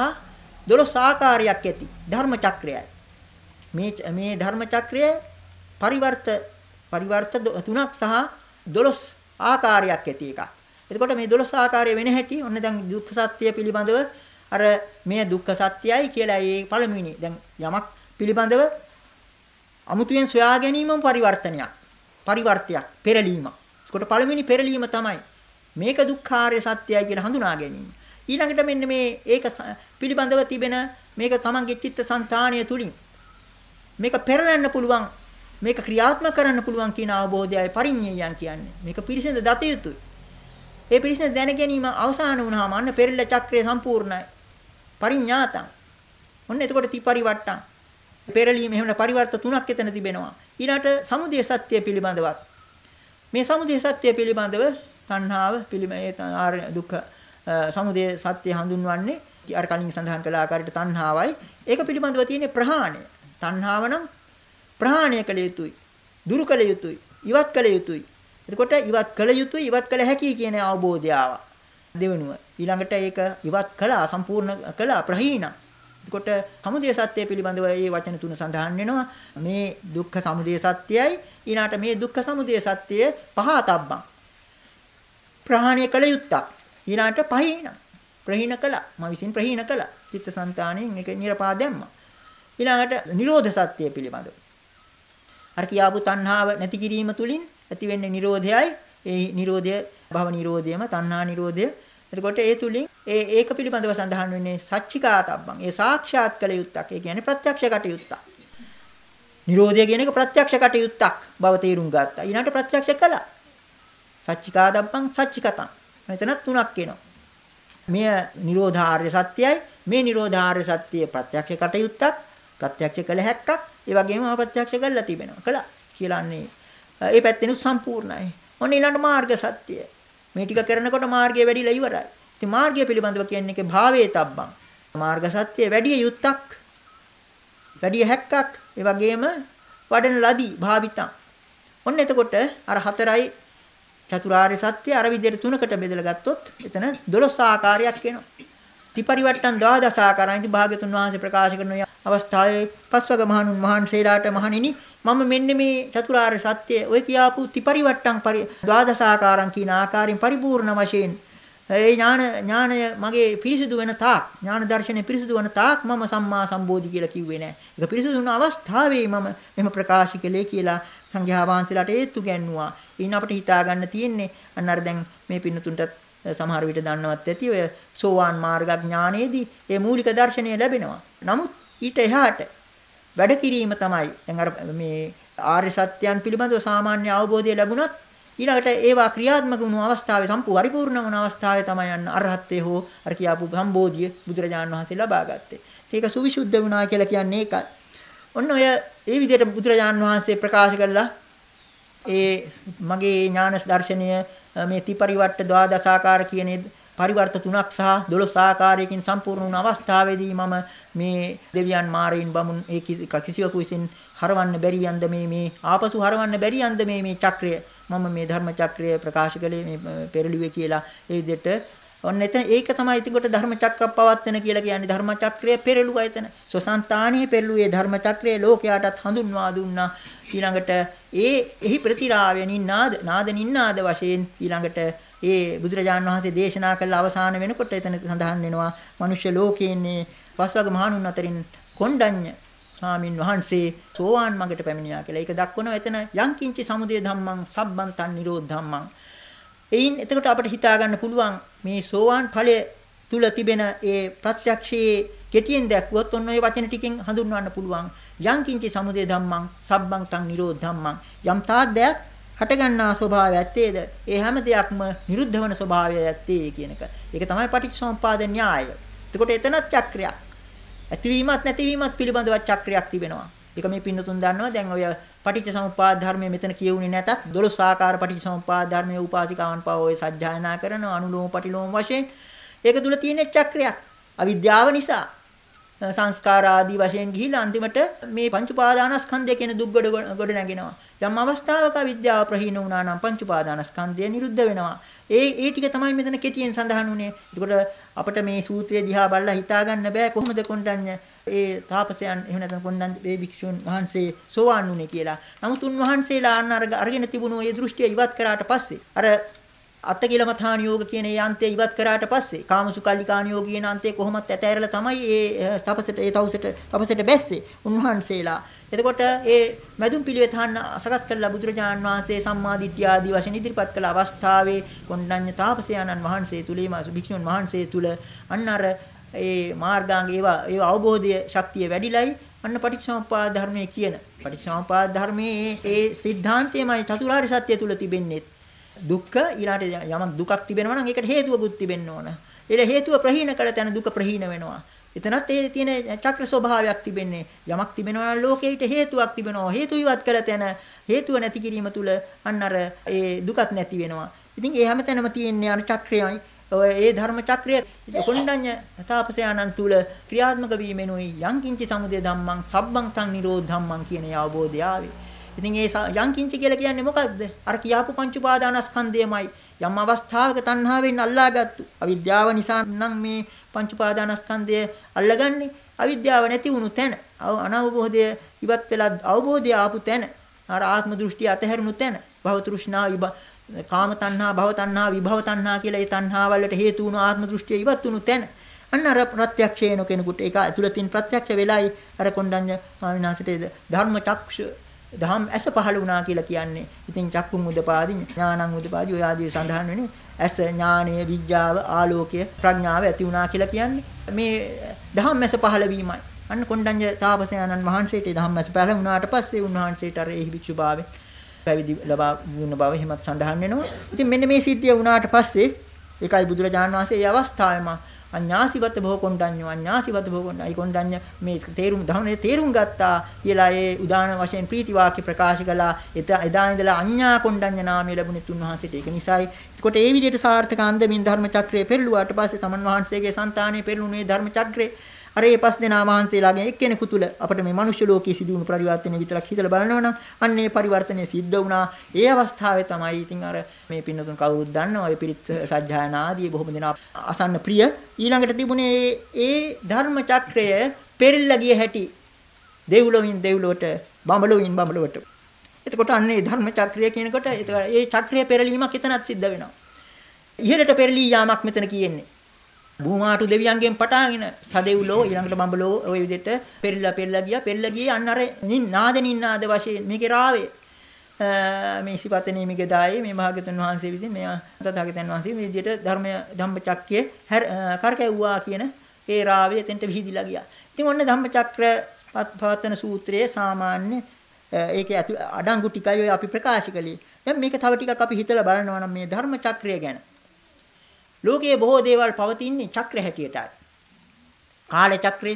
12 ආකාරයක් ඇති ධර්ම චක්‍රයයි. මේ මේ ධර්ම චක්‍රය පරිවර්ත පරිවර්ත තුනක් සහ 12 ආකාරයක් ඇති එකක්. එතකොට මේ 12 ආකාරය වෙන හැටි ඔන්න දැන් දුක්ඛ සත්‍ය පිළිබඳව අර මේ දුක්ඛ සත්‍යයි කියලා ඒ පළමුවෙනි දැන් යමක් පිළිබඳව අමුතුවෙන් සොයා ගැනීමම පරිවර්තනයක්. පරිවර්තයක්, පෙරලීමක්. ඒකට පළමුවෙනි පෙරලීම තමයි මේක දුක්ඛාරය සත්‍යයි කියලා හඳුනා ගැනීම. ඊළඟට මෙන්න මේ ඒක පිළිබඳව තිබෙන මේක තමන්ගේ චිත්ත සංතාණය තුලින් මේක පෙරලන්න පුළුවන් මේක ක්‍රියාත්මක කරන්න පුළුවන් කියන අවබෝධයයි පරිඤ්ඤයයන් කියන්නේ. මේක පිරිසිඳ දත යුතුයි. ඒ පිරිසිඳ දැන ගැනීම අවසන් වුණාම අන්න පෙරළ චක්‍රය සම්පූර්ණයි. පරිඥාතං. ඔන්න එතකොට තිපරිවට්ටං. පෙරලීම එහෙම පරිවර්ත තුනක් එතන තිබෙනවා. ඊළාට සමුදය සත්‍ය පිළිබඳවත්. මේ සමුදය සත්‍ය පිළිබඳව තණ්හාව පිළිමේ දුක්ඛ සමුදය සත්‍ය හඳුන්වන්නේ අර කලින් සඳහන් කළ ආකාරයට තණ්හාවයි. ඒක පිළිබඳව තියෙන ප්‍රහාණය. තණ්හාව නම් ප්‍රහාණය කළ යුතුයි. දුරු කළ යුතුයි. ඉවත් කළ යුතුයි. එතකොට ඉවත් කළ යුතුයි ඉවත් කළ හැකි කියන අවබෝධය ආවා. දෙවෙනුව ඊළඟට ඒක ඉවත් කළා සම්පූර්ණ කළා ප්‍රහීන. එතකොට සමුදය සත්‍ය පිළිබඳව මේ වචන තුන සඳහන් වෙනවා. මේ දුක්ඛ සමුදය සත්‍යයි ඊළාට මේ දුක්ඛ සමුදය සත්‍ය පහතබ්බං. ප්‍රහාණය කළ යුත්තක්. ඊළාට පහීන. ප්‍රහීන කළා. මම විසින් ප්‍රහීන කළා. චිත්තසංතාණයෙන් ඒක නිරපා දැම්මා. ඊළඟට නිරෝධ සත්‍ය පිළිබඳව. අර කියාපු තණ්හාව නැති කිරීම තුලින් ඇති වෙන්නේ නිරෝධයයි. ඒ නිරෝධය භව නිරෝධයම තණ්හා නිරෝධය. එතකොට ඒ තුලින් ඒ ඒක පිළිබඳව සඳහන් වෙන්නේ සච්චිකාතබ්බං. ඒ සාක්ෂාත් කළ යුත්තක්. ඒ කියන්නේ ප්‍රත්‍යක්ෂ කටයුත්තක්. නිරෝධය කියන එක ප්‍රත්‍යක්ෂ කටයුත්තක් බව තේරුම් ගත්තා. ඊළඟට ප්‍රත්‍යක්ෂ කළා. සච්චිකාදබ්බං සච්චිකතං. මෙතන තුනක් එනවා. මෙය නිරෝධාර්ය සත්‍යයි. මේ නිරෝධාර්ය සත්‍යය ප්‍රත්‍යක්ෂ කටයුත්තක්. ප්‍රත්‍යක්ෂ කළ හැක්කක්. ඒ වගේම ප්‍රත්‍යක්ෂ කළා තිබෙනවා. කළා කියලාන්නේ. ඒ පැත්තෙනුත් සම්පූර්ණයි. ඔන්න ඊළඟ මාර්ග සත්‍යය. මේ ටික කරනකොට මාර්ගය වැඩිලා ඉවරයි. ඉතින් මාර්ගය පිළිබඳව කියන්නේ ඒකේ භාවයේ තබ්බං. මාර්ග සත්‍යය වැඩි යුත්තක්. වැඩි හැක්කක්. ඒ වගේම වඩන ලදී භාවිතං. ඔන්න එතකොට අර හතරයි චතුරාර්ය සත්‍ය අර විදිහට තුනකට බෙදලා ගත්තොත් එතන 12 ආකාරයක් එනවා. ත්‍රිපරිවට්ටන් 12 ආකාරයන්ති භාග්‍යතුන් වහන්සේ ප්‍රකාශ කරන අවස්ථාවේ පස්වග මහණුන් වහන්සේලාට මහණෙනි මම මෙන්න මේ චතුරාර්ය සත්‍ය ඔය කියාපු ත්‍රිපරිවට්ටන් පරි 12 ආකාරම් කියන ආකාරයෙන් පරිපූර්ණ වශයෙන් ඒ ඥාන ඥානය මගේ පිරිසිදු වෙන තාක් ඥාන දර්ශනය පිරිසිදු වෙන තාක් මම සම්මා සම්බෝධි කියලා කිව්වේ නෑ. ඒක පිරිසිදු වුණ අවස්ථාවේ මම මෙහෙම ප්‍රකාශ කළේ කියලා සංඝයා වහන්සේලාට ඒත්තු ගැන්නුවා. ඉන්න අපිට හිතා ගන්න තියෙන්නේ අන්න අර දැන් මේ පින්නතුන්ට සමහර විට දන්නවත් ඇති ඔය සෝවාන් මාර්ග ඥානයේදී ඒ මූලික දර්ශනය ලැබෙනවා. නමුත් ඊට එහාට වැඩ කිරීම තමයි දැන් අර මේ ආර්ය සත්‍යයන් පිළිබඳව සාමාන්‍ය අවබෝධය ලැබුණොත් ඊළඟට ඒවා ක්‍රියාත්මක වුණු අවස්ථාවේ සම්පූර්ණ පරිපූර්ණ වුණ අවස්ථාවේ තමයි යන්න අරහත්ත්වයේ හෝ අර කියාපු සම්බෝධිය බුදුරජාණන් වහන්සේ ලබා ගත්තේ. ඒක සුවිසුද්ධ වුණා කියලා කියන්නේ ඒකයි. ඔන්න ඔය ඒ විදිහට බුදුරජාණන් වහන්සේ ප්‍රකාශ කළා ඒ මගේ ඥාන දර්ශනය මේ ත්‍රිපරිවට්ට ද්වාදසාකාර කියන පරිවර්ත තුනක් සහ 12 ආකාරයකින් සම්පූර්ණ වුණ අවස්ථාවේදී මම මේ දෙවියන් මාරයින් බමුන් ඒ කිසිවකු විසින් හරවන්න බැරි යන්ද මේ මේ ආපසු හරවන්න බැරි යන්ද මේ මේ චක්‍රය මම මේ ධර්ම චක්‍රය ප්‍රකාශ කළේ මේ පෙරළුවේ කියලා ඒ විදිහට ඔන්න එතන ඒක තමයි ඉතින් කොට ධර්ම චක්‍රප්පවත්තන කියලා කියන්නේ ධර්ම චක්‍රය පෙරළුවා එතන. සොසන්තානයේ පෙරළුවේ ධර්ම චක්‍රය ලෝකයාටත් හඳුන්වා දුන්නා. ඊළඟට ඒ එහි ප්‍රතිරාවය නිනාද නාද නිනාද වශයෙන් ඊළඟට ඒ බුදුරජාණන් වහන්සේ දේශනා කළ අවසාන වෙනකොට එතන සඳහන් වෙනවා මනුෂ්‍ය ලෝකයේ පස්වග මහණුන් අතරින් කොණ්ඩඤ්ඤ ස්වාමින් වහන්සේ සෝවාන් මඟට පැමිණියා කියලා. ඒක දක්වනවා එතන යංකින්චි සමුදය ධම්මං සබ්බන්තං නිරෝධ ධම්මං. එයින් එතකොට අපිට හිතා ගන්න පුළුවන් මේ සෝවාන් ඵලය තුල තිබෙන ඒ ප්‍රත්‍යක්ෂයේ කෙටියෙන් දැක්වුවොත් ඔන්න ඔය වචන ටිකෙන් හඳුන්වන්න පුළුවන්. යංකින්චි සමුදය ධම්මං සබ්බන්තං නිරෝධ ධම්මං. යම් තාක් දෙයක් හටගන්නා ස්වභාවය ඇත්තේද ඒ හැම දෙයක්ම නිරුද්ධ වන ස්වභාවය ඇත්තේ කියන එක. ඒක තමයි පටිච්චසමුප්පාද න්‍යාය. එතකොට එතනත් චක්‍රයක්. ඇතිවීමත් නැතිවීමත් පිළිබඳව චක්‍රයක් තිබෙනවා. ඒක මේ පින්නතුන් දන්නවා. දැන් ඔය පටිච්චසමුප්පාද ධර්මයේ මෙතන කියුනේ නැතත් 12 ආකාර පටිච්චසමුප්පාද ධර්මයේ උපාසිකාවන් පව ඔය සත්‍යයනා කරන අනුලෝම පටිලෝම වශයෙන් ඒක තුල තියෙන චක්‍රයක්. අවිද්‍යාව නිසා සංස්කාර ආදී වශයෙන් ගිහිල්ලා අන්තිමට මේ පංච උපාදානස්කන්ධය කියන දුක්ගොඩ ගොඩ නැගෙනවා. යම් අවස්ථාවක විද්‍යාව ප්‍රහීන වුණා නම් පංච උපාදානස්කන්ධය නිරුද්ධ වෙනවා. ඒ ඒ ටික තමයි මෙතන කෙටියෙන් සඳහන් වුනේ. එතකොට අපිට මේ සූත්‍රය දිහා බලලා හිතා ගන්න බෑ කොහොමද කොණ්ඩඤ්ඤ ඒ තාපසයන් එහෙම නැත්නම් කොණ්ඩඤ්ඤ මේ භික්ෂුන් වහන්සේ සෝවාන් වුනේ කියලා. නමුත් උන්වහන්සේලා අන්න අරගෙන තිබුණු ඒ දෘෂ්ටිය ඉවත් කරාට පස්සේ අර අත්කිලමථාන යෝග කියන ඒ අන්තය ඉවත් කරාට පස්සේ කාමසුකල්ලිකාන යෝග කියන අන්තය කොහොමත් ඇතෑරලා තමයි ඒ තපසට ඒ තවුසට තපසට බැස්සේ උන්වහන්සේලා. එතකොට ඒ මැදුම් පිළිවෙතහන් සකස් කළා බුදුරජාණන් වහන්සේ සම්මාදිට්ඨිය ආදී වශයෙන් ඉදිරිපත් කළ අවස්ථාවේ කොණ්ඩඤ්ඤ තාපසයාණන් වහන්සේ තුලීම භික්ෂුන් වහන්සේ තුල අන්න අර ඒ මාර්ගාංග ඒවා ඒ අවබෝධය ශක්තිය වැඩිලයි අන්න පටිච්චසමුප්පාද ධර්මයේ කියන පටිච්චසමුප්පාද ධර්මයේ ඒ සිද්ධාන්තයමයි චතුරාර්ය සත්‍ය තුල තිබෙන්නේ දුක්ඛ ඊළාට යමක් දුකක් තිබෙනවා නම් ඒකට හේතුවකුත් තිබෙන්න ඕන. ඒ හේතුව ප්‍රහීන කළ තැන දුක ප්‍රහීන වෙනවා. එතනත් ඒ තියෙන චක්‍ර ස්වභාවයක් තිබෙන්නේ. යමක් තිබෙනවා නම් ලෝකෙට හේතුවක් තිබෙනවා. හේතු ඉවත් කළ තැන හේතුව නැති කිරීම තුල අන්න අර ඒ දුකත් නැති වෙනවා. ඉතින් ඒ හැමතැනම තියෙන්නේ අර චක්‍රයයි. ඔය ඒ ධර්ම චක්‍රය කොණ්ඩඤ්ඤ තාපසයන්න් තුල ක්‍රියාත්මක වීමෙනුයි යංකින්චි සමුදය ධම්මං සබ්බං තං නිරෝධ ධම්මං කියන අවබෝධය ආවේ. ඉතින් ඒ යංකින්ච කියලා කියන්නේ මොකක්ද? අර කියාපු පංච උපාදානස්කන්ධයමයි. යම් අවස්ථාවක තණ්හාවෙන් අල්ලාගත්තු. අවිද්‍යාව නිසා නම් මේ පංච උපාදානස්කන්ධය අල්ලගන්නේ. අවිද්‍යාව නැති වුණු තැන, අනවබෝධය ඉවත් වෙලා අවබෝධය ආපු තැන, අර ආත්ම දෘෂ්ටි අතහැරුණු තැන, භව තෘෂ්ණා කාම තණ්හා, භව තණ්හා, විභව තණ්හා කියලා ඒ තණ්හා වලට හේතු වුණු ආත්ම දෘෂ්ටිය ඉවත් වුණු තැන අන්න අර ප්‍රත්‍යක්ෂේන කෙනෙකුට ඒක ඇතුළතින් ප්‍රත්‍යක්ෂ වෙලයි අර කොණ්ඩඤ්ඤ ස්වාමීන් ධර්ම චක්ෂ දහම් ඇස පහළ වුණා කියලා කියන්නේ. ඉතින් චක්කුම් උදපාදි ඥානං උදපාදි ඔය ආදී සඳහන් වෙන්නේ ඇස ඥානය විඥාව ආලෝකය ප්‍රඥාව ඇති වුණා කියලා කියන්නේ මේ ධම්මැස පහළ වීමයි. අන්න කොණ්ඩඤ්ඤ තාපසයන්න් වහන්සේට ධම්මැස පහළ වුණාට පස්සේ උන්වහන්සේට අර එහි භික්ෂුභාවයෙන් පැවිදි ලබා වුණ බව හිමත් සඳහන් වෙනවා. ඉතින් මෙන්න මේ සිද්ධිය වුණාට පස්සේ ඒකයි බුදුරජාණන් වහන්සේ මේ අවස්ථාවේම අඤ්ඤාසිවත භෝ කොණ්ඩඤ්ඤ අඤ්ඤාසිවත භෝ කොණ්ඩඤ්ඤ. කොණ්ඩඤ්ඤ මේ තේරුම් ධර්මයේ තේරුම් ගත්තා කියලා ඒ උදාන වශයෙන් ප්‍රීති වාක්‍ය ප්‍රකාශ කළා. එදා ඉඳලා අඤ්ඤා කොණ්ඩඤ්ඤ නාමය ලැබුණේ තුන්වහන්සේට ඒක නිසායි. එතකොට ඒ විදිහට සාර්ථක අන්දමින් ධර්ම චක්‍රය පෙරළුවාට පස්සේ තමන් වහන්සේගේ సంతානෙ පෙරළුනේ ධර්ම චක්‍රේ. අර මේ පස් දෙනා වහන්සේලාගෙන් එක්කෙනෙකු තුල අපිට මේ මනුෂ්‍ය ලෝකයේ සිදුවුණු පරිවර්තනය විතරක් හිතලා බලනවා නම් අන්න ඒ පරිවර්තනය සිද්ධ වුණා. ඒ අවස්ථාවේ තමයි ඉතින් අර මේ පින්නතුන් කවුරුත් දන්නවා ඔය පිරිත් සජ්ජායනා ආදී බොහොම දෙනා අසන්න ප්‍රිය ඊළඟට තිබුණේ ඒ ධර්ම චක්‍රය පෙරilla ගිය හැටි දෙව්ලොවින් දෙව්ලොවට බඹලොවින් බඹලොවට. එතකොට අන්න ඒ ධර්ම චක්‍රය කියනකොට ඒ චක්‍රය පෙරලීමක් එතනත් සිද්ධ වෙනවා. ඉහළට පෙරලී යාමක් මෙතන කියන්නේ. භූමාටු දෙවියන්ගෙන් පටාගෙන සදෙව්ලෝ ඊළඟට බඹලෝ ওই විදිහට පෙරලා පෙරලා ගියා පෙරලා ගියේ අන්න අර නාද නින්නාද වශයෙන් මේකේ රාවේ මේ සිපතනේ මේකේ දායේ මේ භාග්‍යතුන් වහන්සේ විසින් මේ තථාගතයන් වහන්සේ මේ විදිහට ධර්මය ධම්මචක්කයේ කරකැව්වා කියන ඒ රාවේ එතෙන්ට විහිදිලා ගියා. ඉතින් ඔන්න ධම්මචක්‍ර පවත්තන සූත්‍රයේ සාමාන්‍ය ඒකේ අඩංගු ටිකයි අපි ප්‍රකාශ කළේ. දැන් මේක තව ටිකක් අපි හිතලා බලනවා නම් මේ ධර්ම චක්‍රය ගැන. ලෝකයේ බොහෝ දේවල් පවතින්නේ චක්‍ර හැටියටයි. කාල චක්‍රය.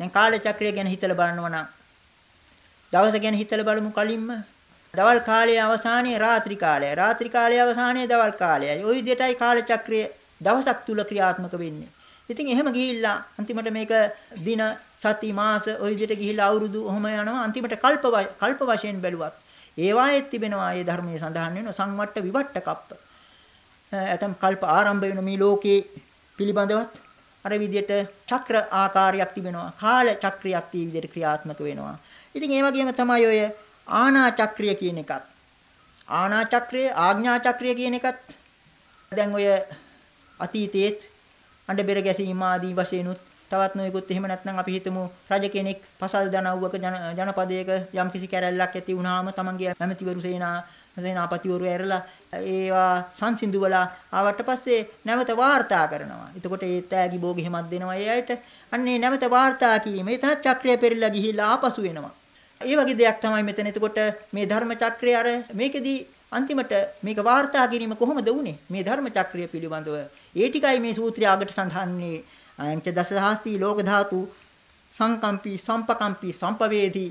දැන් කාල චක්‍රය ගැන හිතලා බලනවා නම් දවස ගැන හිතලා බලමු කලින්ම. දවල් කාලයේ අවසානයේ රාත්‍රී කාලයයි. රාත්‍රී කාලයේ අවසානයේ දවල් කාලයයි. ওই විදිහටයි කාල චක්‍රය දවසක් තුල ක්‍රියාත්මක වෙන්නේ. ඉතින් එහෙම ගිහිල්ලා අන්තිමට මේක දින සති මාස ওই විදිහට ගිහිල්ලා අවුරුදු ඔහොම යනවා අන්තිමට කල්ප කල්ප වශයෙන් බැලුවත් ඒවායේ තිබෙනවා මේ ධර්මයේ සඳහන් වෙන සංවට්ට විවට්ට කප්ප ඇතම් කල්ප ආරම්භ වෙන මේ ලෝකේ පිළිබඳවත් අර විදිහට චක්‍ර ආකාරයක් තිබෙනවා. කාල චක්‍රයක් තී විදිහට ක්‍රියාත්මක වෙනවා. ඉතින් ඒ වගේම තමයි ඔය ආනා චක්‍රය කියන එකත්. ආනා චක්‍රය ආඥා චක්‍රය කියන එකත් දැන් ඔය අතීතයේත් අඬ බෙර ගැසීම ආදී වශයෙන්ුත් තවත් නොයෙකුත් එහෙම නැත්නම් අපි හිතමු රජ කෙනෙක් පසල් දනව්වක ජනපදයක යම්කිසි කැරැල්ලක් ඇති වුණාම තමන්ගේ ඇමතිවරු සේනා සේනාපතිවරු ඇරලා ඒවා සංසිඳුවලා ආවට පස්සේ නැවත වාර්තා කරනවා. එතකොට ඒ තෑගි භෝග එහෙමත් දෙනවා ඒ අයට. අන්නේ නැවත වාර්තා කිරීම. එතන චක්‍රය පෙරලා ගිහිල්ලා ආපසු වෙනවා. ඒ වගේ දෙයක් තමයි මෙතන. එතකොට මේ ධර්ම චක්‍රය අර මේකෙදී අන්තිමට මේක වාර්තා කිරීම කොහොමද වුනේ? මේ ධර්ම චක්‍රය පිළිබඳව. ඒ ටිකයි මේ සූත්‍රය අගට සඳහන් වෙන්නේ. අයංච දසහාසී ලෝක ධාතු සංකම්පි සම්පකම්පි සම්පවේදී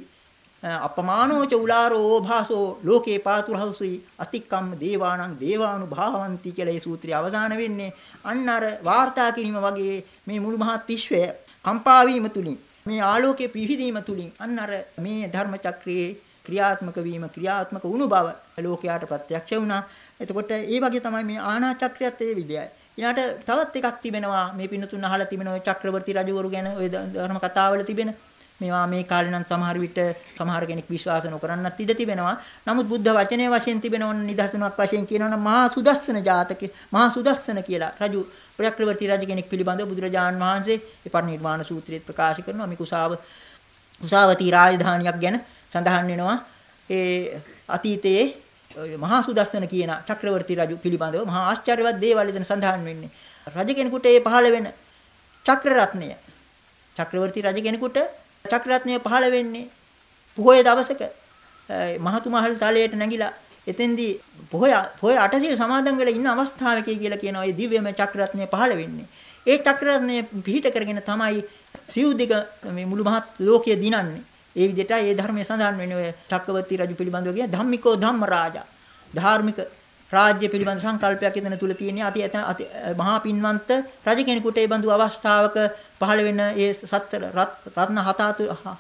අපමානෝච උලාරෝ ඕභාසෝ ලෝකේ පාතුරහසුයි අතික්කම්ම දේවානං දේවානුභාවಂತಿ කියලා මේ සූත්‍රය අවසාන වෙන්නේ අන්න අර වාර්තා කිරීම වගේ මේ මුළු මහත් විශ්වය කම්පා වීම තුලින් මේ ආලෝකයේ පිහිදීම තුලින් අන්න අර මේ ධර්ම චක්‍රයේ ක්‍රියාත්මක වීම ක්‍රියාත්මක වුණු බව ලෝකයට ප්‍රත්‍යක්ෂ වුණා. එතකොට ඒ වගේ තමයි මේ ආනා චක්‍රයත් ඒ විදියයි. ඊළාට තවත් එකක් තිබෙනවා මේ පින්නතුන් අහලා තිබෙන ඔය චක්‍රවර්ති රජවරු ගැන ඔය ධර්ම කතාවල තිබෙන මේවා මේ කාලේ නම් සමහර විට සමහර කෙනෙක් විශ්වාස නොකරන්නත් ඉඩ තිබෙනවා. නමුත් බුද්ධ වචනයේ වශයෙන් තිබෙනවන නිදහසුණක් වශයෙන් කියනවනම් මහා සුදස්සන ජාතකේ මහා සුදස්සන කියලා රජු චක්‍රවර්ති රජ කෙනෙක් පිළිබඳව බුදුරජාන් වහන්සේ ඒ පරිනිර්වාණ සූත්‍රයේත් ප්‍රකාශ කරනවා මේ කුසාව කුසාවති රාජධානියක් ගැන සඳහන් වෙනවා. ඒ අතීතයේ මහා සුදස්සන කියන චක්‍රවර්ති රජු පිළිබඳව මහා ආශ්චර්යවත් දේවල් එතන සඳහන් වෙන්නේ. රජ කෙනෙකුට ඒ පහළ වෙන චක්‍ර රත්නය චක්‍රවර්ති රජ කෙනෙකුට චක්‍රරත්නය පහළ වෙන්නේ පොහොය දවසක මහතුමහල් තලයට නැගිලා එතෙන්දී පොහොය පොහොය අටසිල් සමාදන් වෙලා ඉන්න අවස්ථාවකයි කියලා කියනවා. ඒ දිව්‍යමය චක්‍රරත්නය පහළ වෙන්නේ. ඒ චක්‍රරත්නය පිහිට කරගෙන තමයි සිව්දිග මේ මුළු මහත් ලෝකය දිනන්නේ. ඒ විදිහට ඒ ධර්මයේ සඳහන් වෙන්නේ ඔය චක්‍රවර්ති රජු පිළිබඳව කියන ධම්මිකෝ ධම්ම රාජා. ධාර්මික රාජ්‍ය පිළිබඳ සංකල්පයක් එතන තුල තියෙන්නේ. අති අති මහා පින්වන්ත රජ කෙනෙකුට ඒ බඳු අවස්ථාවක පහළ වෙන ඒ සත් රත්න